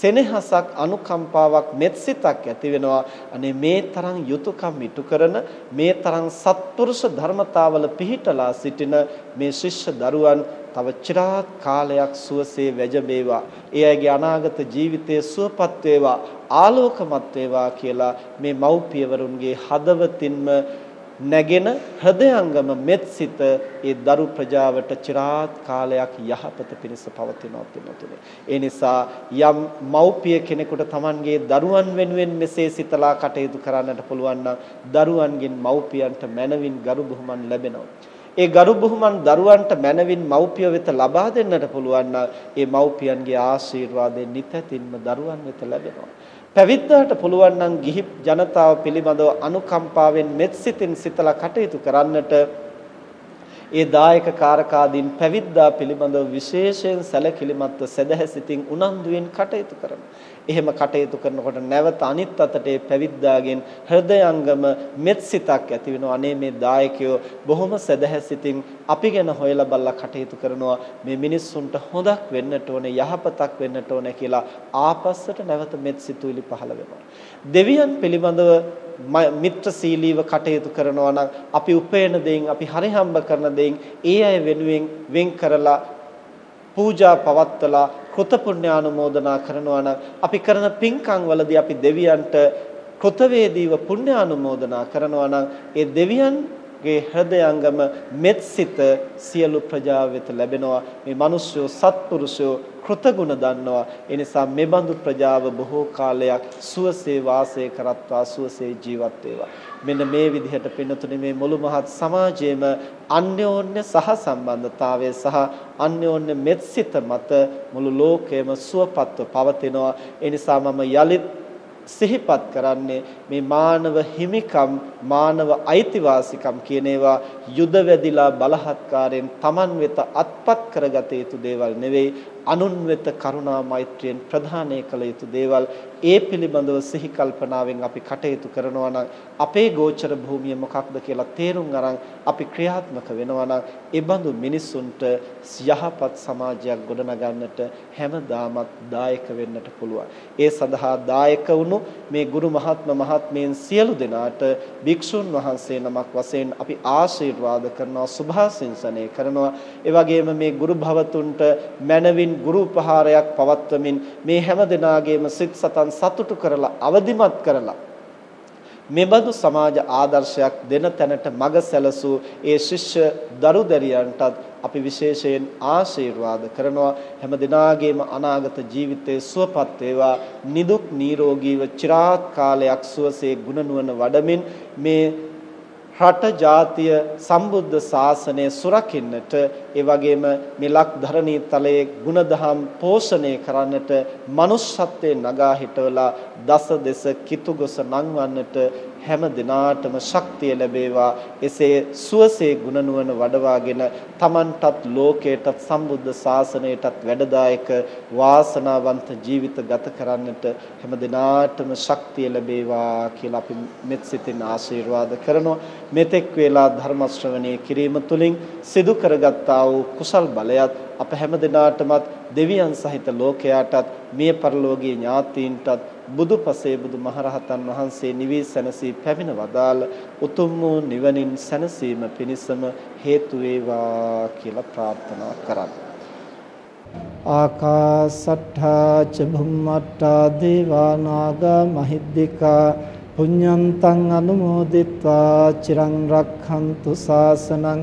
සෙනෙහසක් අනුකම්පාවක් මෙත්සිතක් ඇති වෙනවා. අනේ මේ තරම් යුතුයකම් ඉටු කරන මේ තරම් සත්පුරුෂ ධර්මතාවල පිහිටලා සිටින මේ ශිෂ්‍ය දරුවන් තව চিරාත් කාලයක් සුවසේ වැජබේවා ඒ අයගේ අනාගත ජීවිතය සුවපත් වේවා ආලෝකමත් වේවා කියලා මේ මව්පියවරුන්ගේ හදවතින්ම නැගෙන හෘදයාංගම මෙත්සිත ඒ දරු ප්‍රජාවට চিරාත් කාලයක් යහපත පිණිස පවතිනවා පින්නතුනේ. ඒ නිසා යම් මව්පිය කෙනෙකුට Tamanගේ දරුවන් වෙනුවෙන් මෙසේ සිතලා කටයුතු කරන්නට පුළුවන් නම් දරුවන්ගෙන් මව්පියන්ට මනවින් ගරු බුහුමන් ලැබෙනවා. ඒ ගරු බුහුමන් දරුවන්ට මනවින් මව්පිය වෙත ලබා දෙන්නට පුළුවන් නම් ඒ මව්පියන්ගේ ආශිර්වාදයෙන් නිතැතින්ම දරුවන් වෙත ලැබෙනවා. පැවිද්දාට පුළුවන් නම් ගිහි ජනතාව පිළිබඳව අනුකම්පාවෙන් මෙත්සිතින් සිතලා කටයුතු කරන්නට ඒ දායක කාරකාදීන් පැවිද්දා පිළිබඳව විශේෂයෙන් සැලකිලිමත්ව සදහැසිතින් උනන්දුවෙන් කටයුතු කරනවා. එහෙම කටයුතු කරනකොට නැවත අනිත් අතට ඒ පැවිද්දාගෙන් හෘදයාංගම මෙත්සිතක් ඇති වෙනවා. අනේ මේ දායකයෝ බොහොම සදහැසිතින් අපි ගැන හොයලා බලලා කටයුතු කරනවා. මේ මිනිස්සුන්ට හොදක් වෙන්නට ඕනේ, යහපතක් වෙන්නට ඕනේ කියලා ආපස්සට නැවත මෙත්සිතුවිලි පහළ වෙනවා. දෙවියන් පිළිබඳව මිත්‍රශීලීව කටයුතු කරනවා නම් අපි උපයන දෙයින් අපි හරිහම්බ කරන දෙයින් ඒ අය වෙනුවෙන් වෙන් කරලා පූජා පවත්වලා කෘත පුණ්‍යානුමෝදනා කරනවා නම් අපි කරන පින්කම් වලදී අපි දෙවියන්ට කෘතවේදීව පුණ්‍යානුමෝදනා කරනවා නම් ඒ දෙවියන්ගේ හෘදයාංගම මෙත්සිත සියලු ප්‍රජාව වෙත ලැබෙනවා. මේ මිනිස්සු සත්පුරුෂයෝ කෘතගුණ දන්නවා. ඒ නිසා මෙබඳු ප්‍රජාව බොහෝ කාලයක් සුවසේ වාසය කරත්වා සුවසේ ජීවත් වේවා. මෙන්න මේ විදිහට පින්නතුනේ මේ මුළු මහත් සමාජයේම අන්‍යෝන්‍ය සහ සම්බන්ධතාවය සහ අන්‍යෝන්‍ය මෙත්සිත මත මුළු ලෝකයම සුවපත්ව පවතිනවා. ඒ නිසා මම යලිත් සිහිපත් කරන්නේ මේ මානව හිමිකම් මානව අයිතිවාසිකම් කියන ඒවා යුද වැදිලා බලහත්කාරයෙන් Taman වෙත අත්පත් කරගත යුතු දේවල් නෙවෙයි. අනුන් වෙත කරුණා මෛත්‍රියෙන් ප්‍රදානය කළ යුතු දේවල් ඒ පිළිබඳව සිහි කල්පනාවෙන් අපි කටයුතු කරනවා නම් අපේ ගෝචර භූමිය මොකක්ද කියලා තේරුම් අරන් අපි ක්‍රියාත්මක වෙනවා නම් ඒ බඳු මිනිසුන්ට යහපත් සමාජයක් ගොඩනගන්නට හැමදාමත් දායක වෙන්නට පුළුවන්. ඒ සඳහා දායක වුණු මේ ගුරු මහත්ම මහත්මයන් සියලු දෙනාට භික්ෂුන් වහන්සේ නමක් වශයෙන් අපි ආශිර්වාද කරනවා සුභාසින්සනය කරනවා. ඒ වගේම මේ ගුරු භවතුන්ට මනවින් ගුරු උපහාරයක් පවත්වමින් මේ හැම දිනාගේම සිත් සතන් සතුටු කරලා අවදිමත් කරලා මෙබඳු සමාජ ආදර්ශයක් දෙන තැනට මඟ සැලසූ ඒ ශිෂ්‍ය දරුදරියන්ටත් අපි විශේෂයෙන් ආශිර්වාද කරනවා. හැම දිනාගේම අනාගත ජීවිතයේ සුවපත් වේවා. නිදුක් නිරෝගීව চিරාත් කාලයක් සුවසේ ගුණ නුවණ වඩමින් මේ රට ජාතිය සම්බුද්ධ ශාසනය සුරකින්නට ඒ වගේම මේ ලක් ධරණී තලයේ ගුණධම් පෝෂණය කරන්නට manussත්වයේ නගා හිටවලා දස දෙස කිතුගොස නංවන්නට හැම දිනාටම ශක්තිය ලැබේවා. එසේ සුවසේ ගුණනුවණ වඩවාගෙන තමන්ටත් ලෝකයටත් සම්බුද්ධ ශාසනයටත් වැඩදායක වාසනාවන්ත ජීවිත ගත කරන්නට හැම දිනාටම ශක්තිය ලැබේවා කියලා අපි මෙත් සිතින් ආශිර්වාද කරනවා. මෙතෙක් වේලා ධර්ම ශ්‍රවණය කිරීම තුළින් සිදු කරගත්තා වූ කුසල් බලයත් අප හැම දිනාටමත් දෙවියන් සහිත ලෝකයාටත් මිය පරලෝකීය ඥාතීන්ටත් බුදුපසේ බුදු මහරහතන් වහන්සේ නිවී සැනසී පැමිණ වදාළ උතුම් වූ නිවනින් සැනසීම පිණිසම හේතු වේවා කියලා ප්‍රාර්ථනා කරා. ආකාසට්ඨා ච භුම්මට්ඨා දේවා නාග මහිද්దికා පුඤ්ඤන්තං අනුමෝදිත්වා චිරං රක්ඛන්තු ශාසනං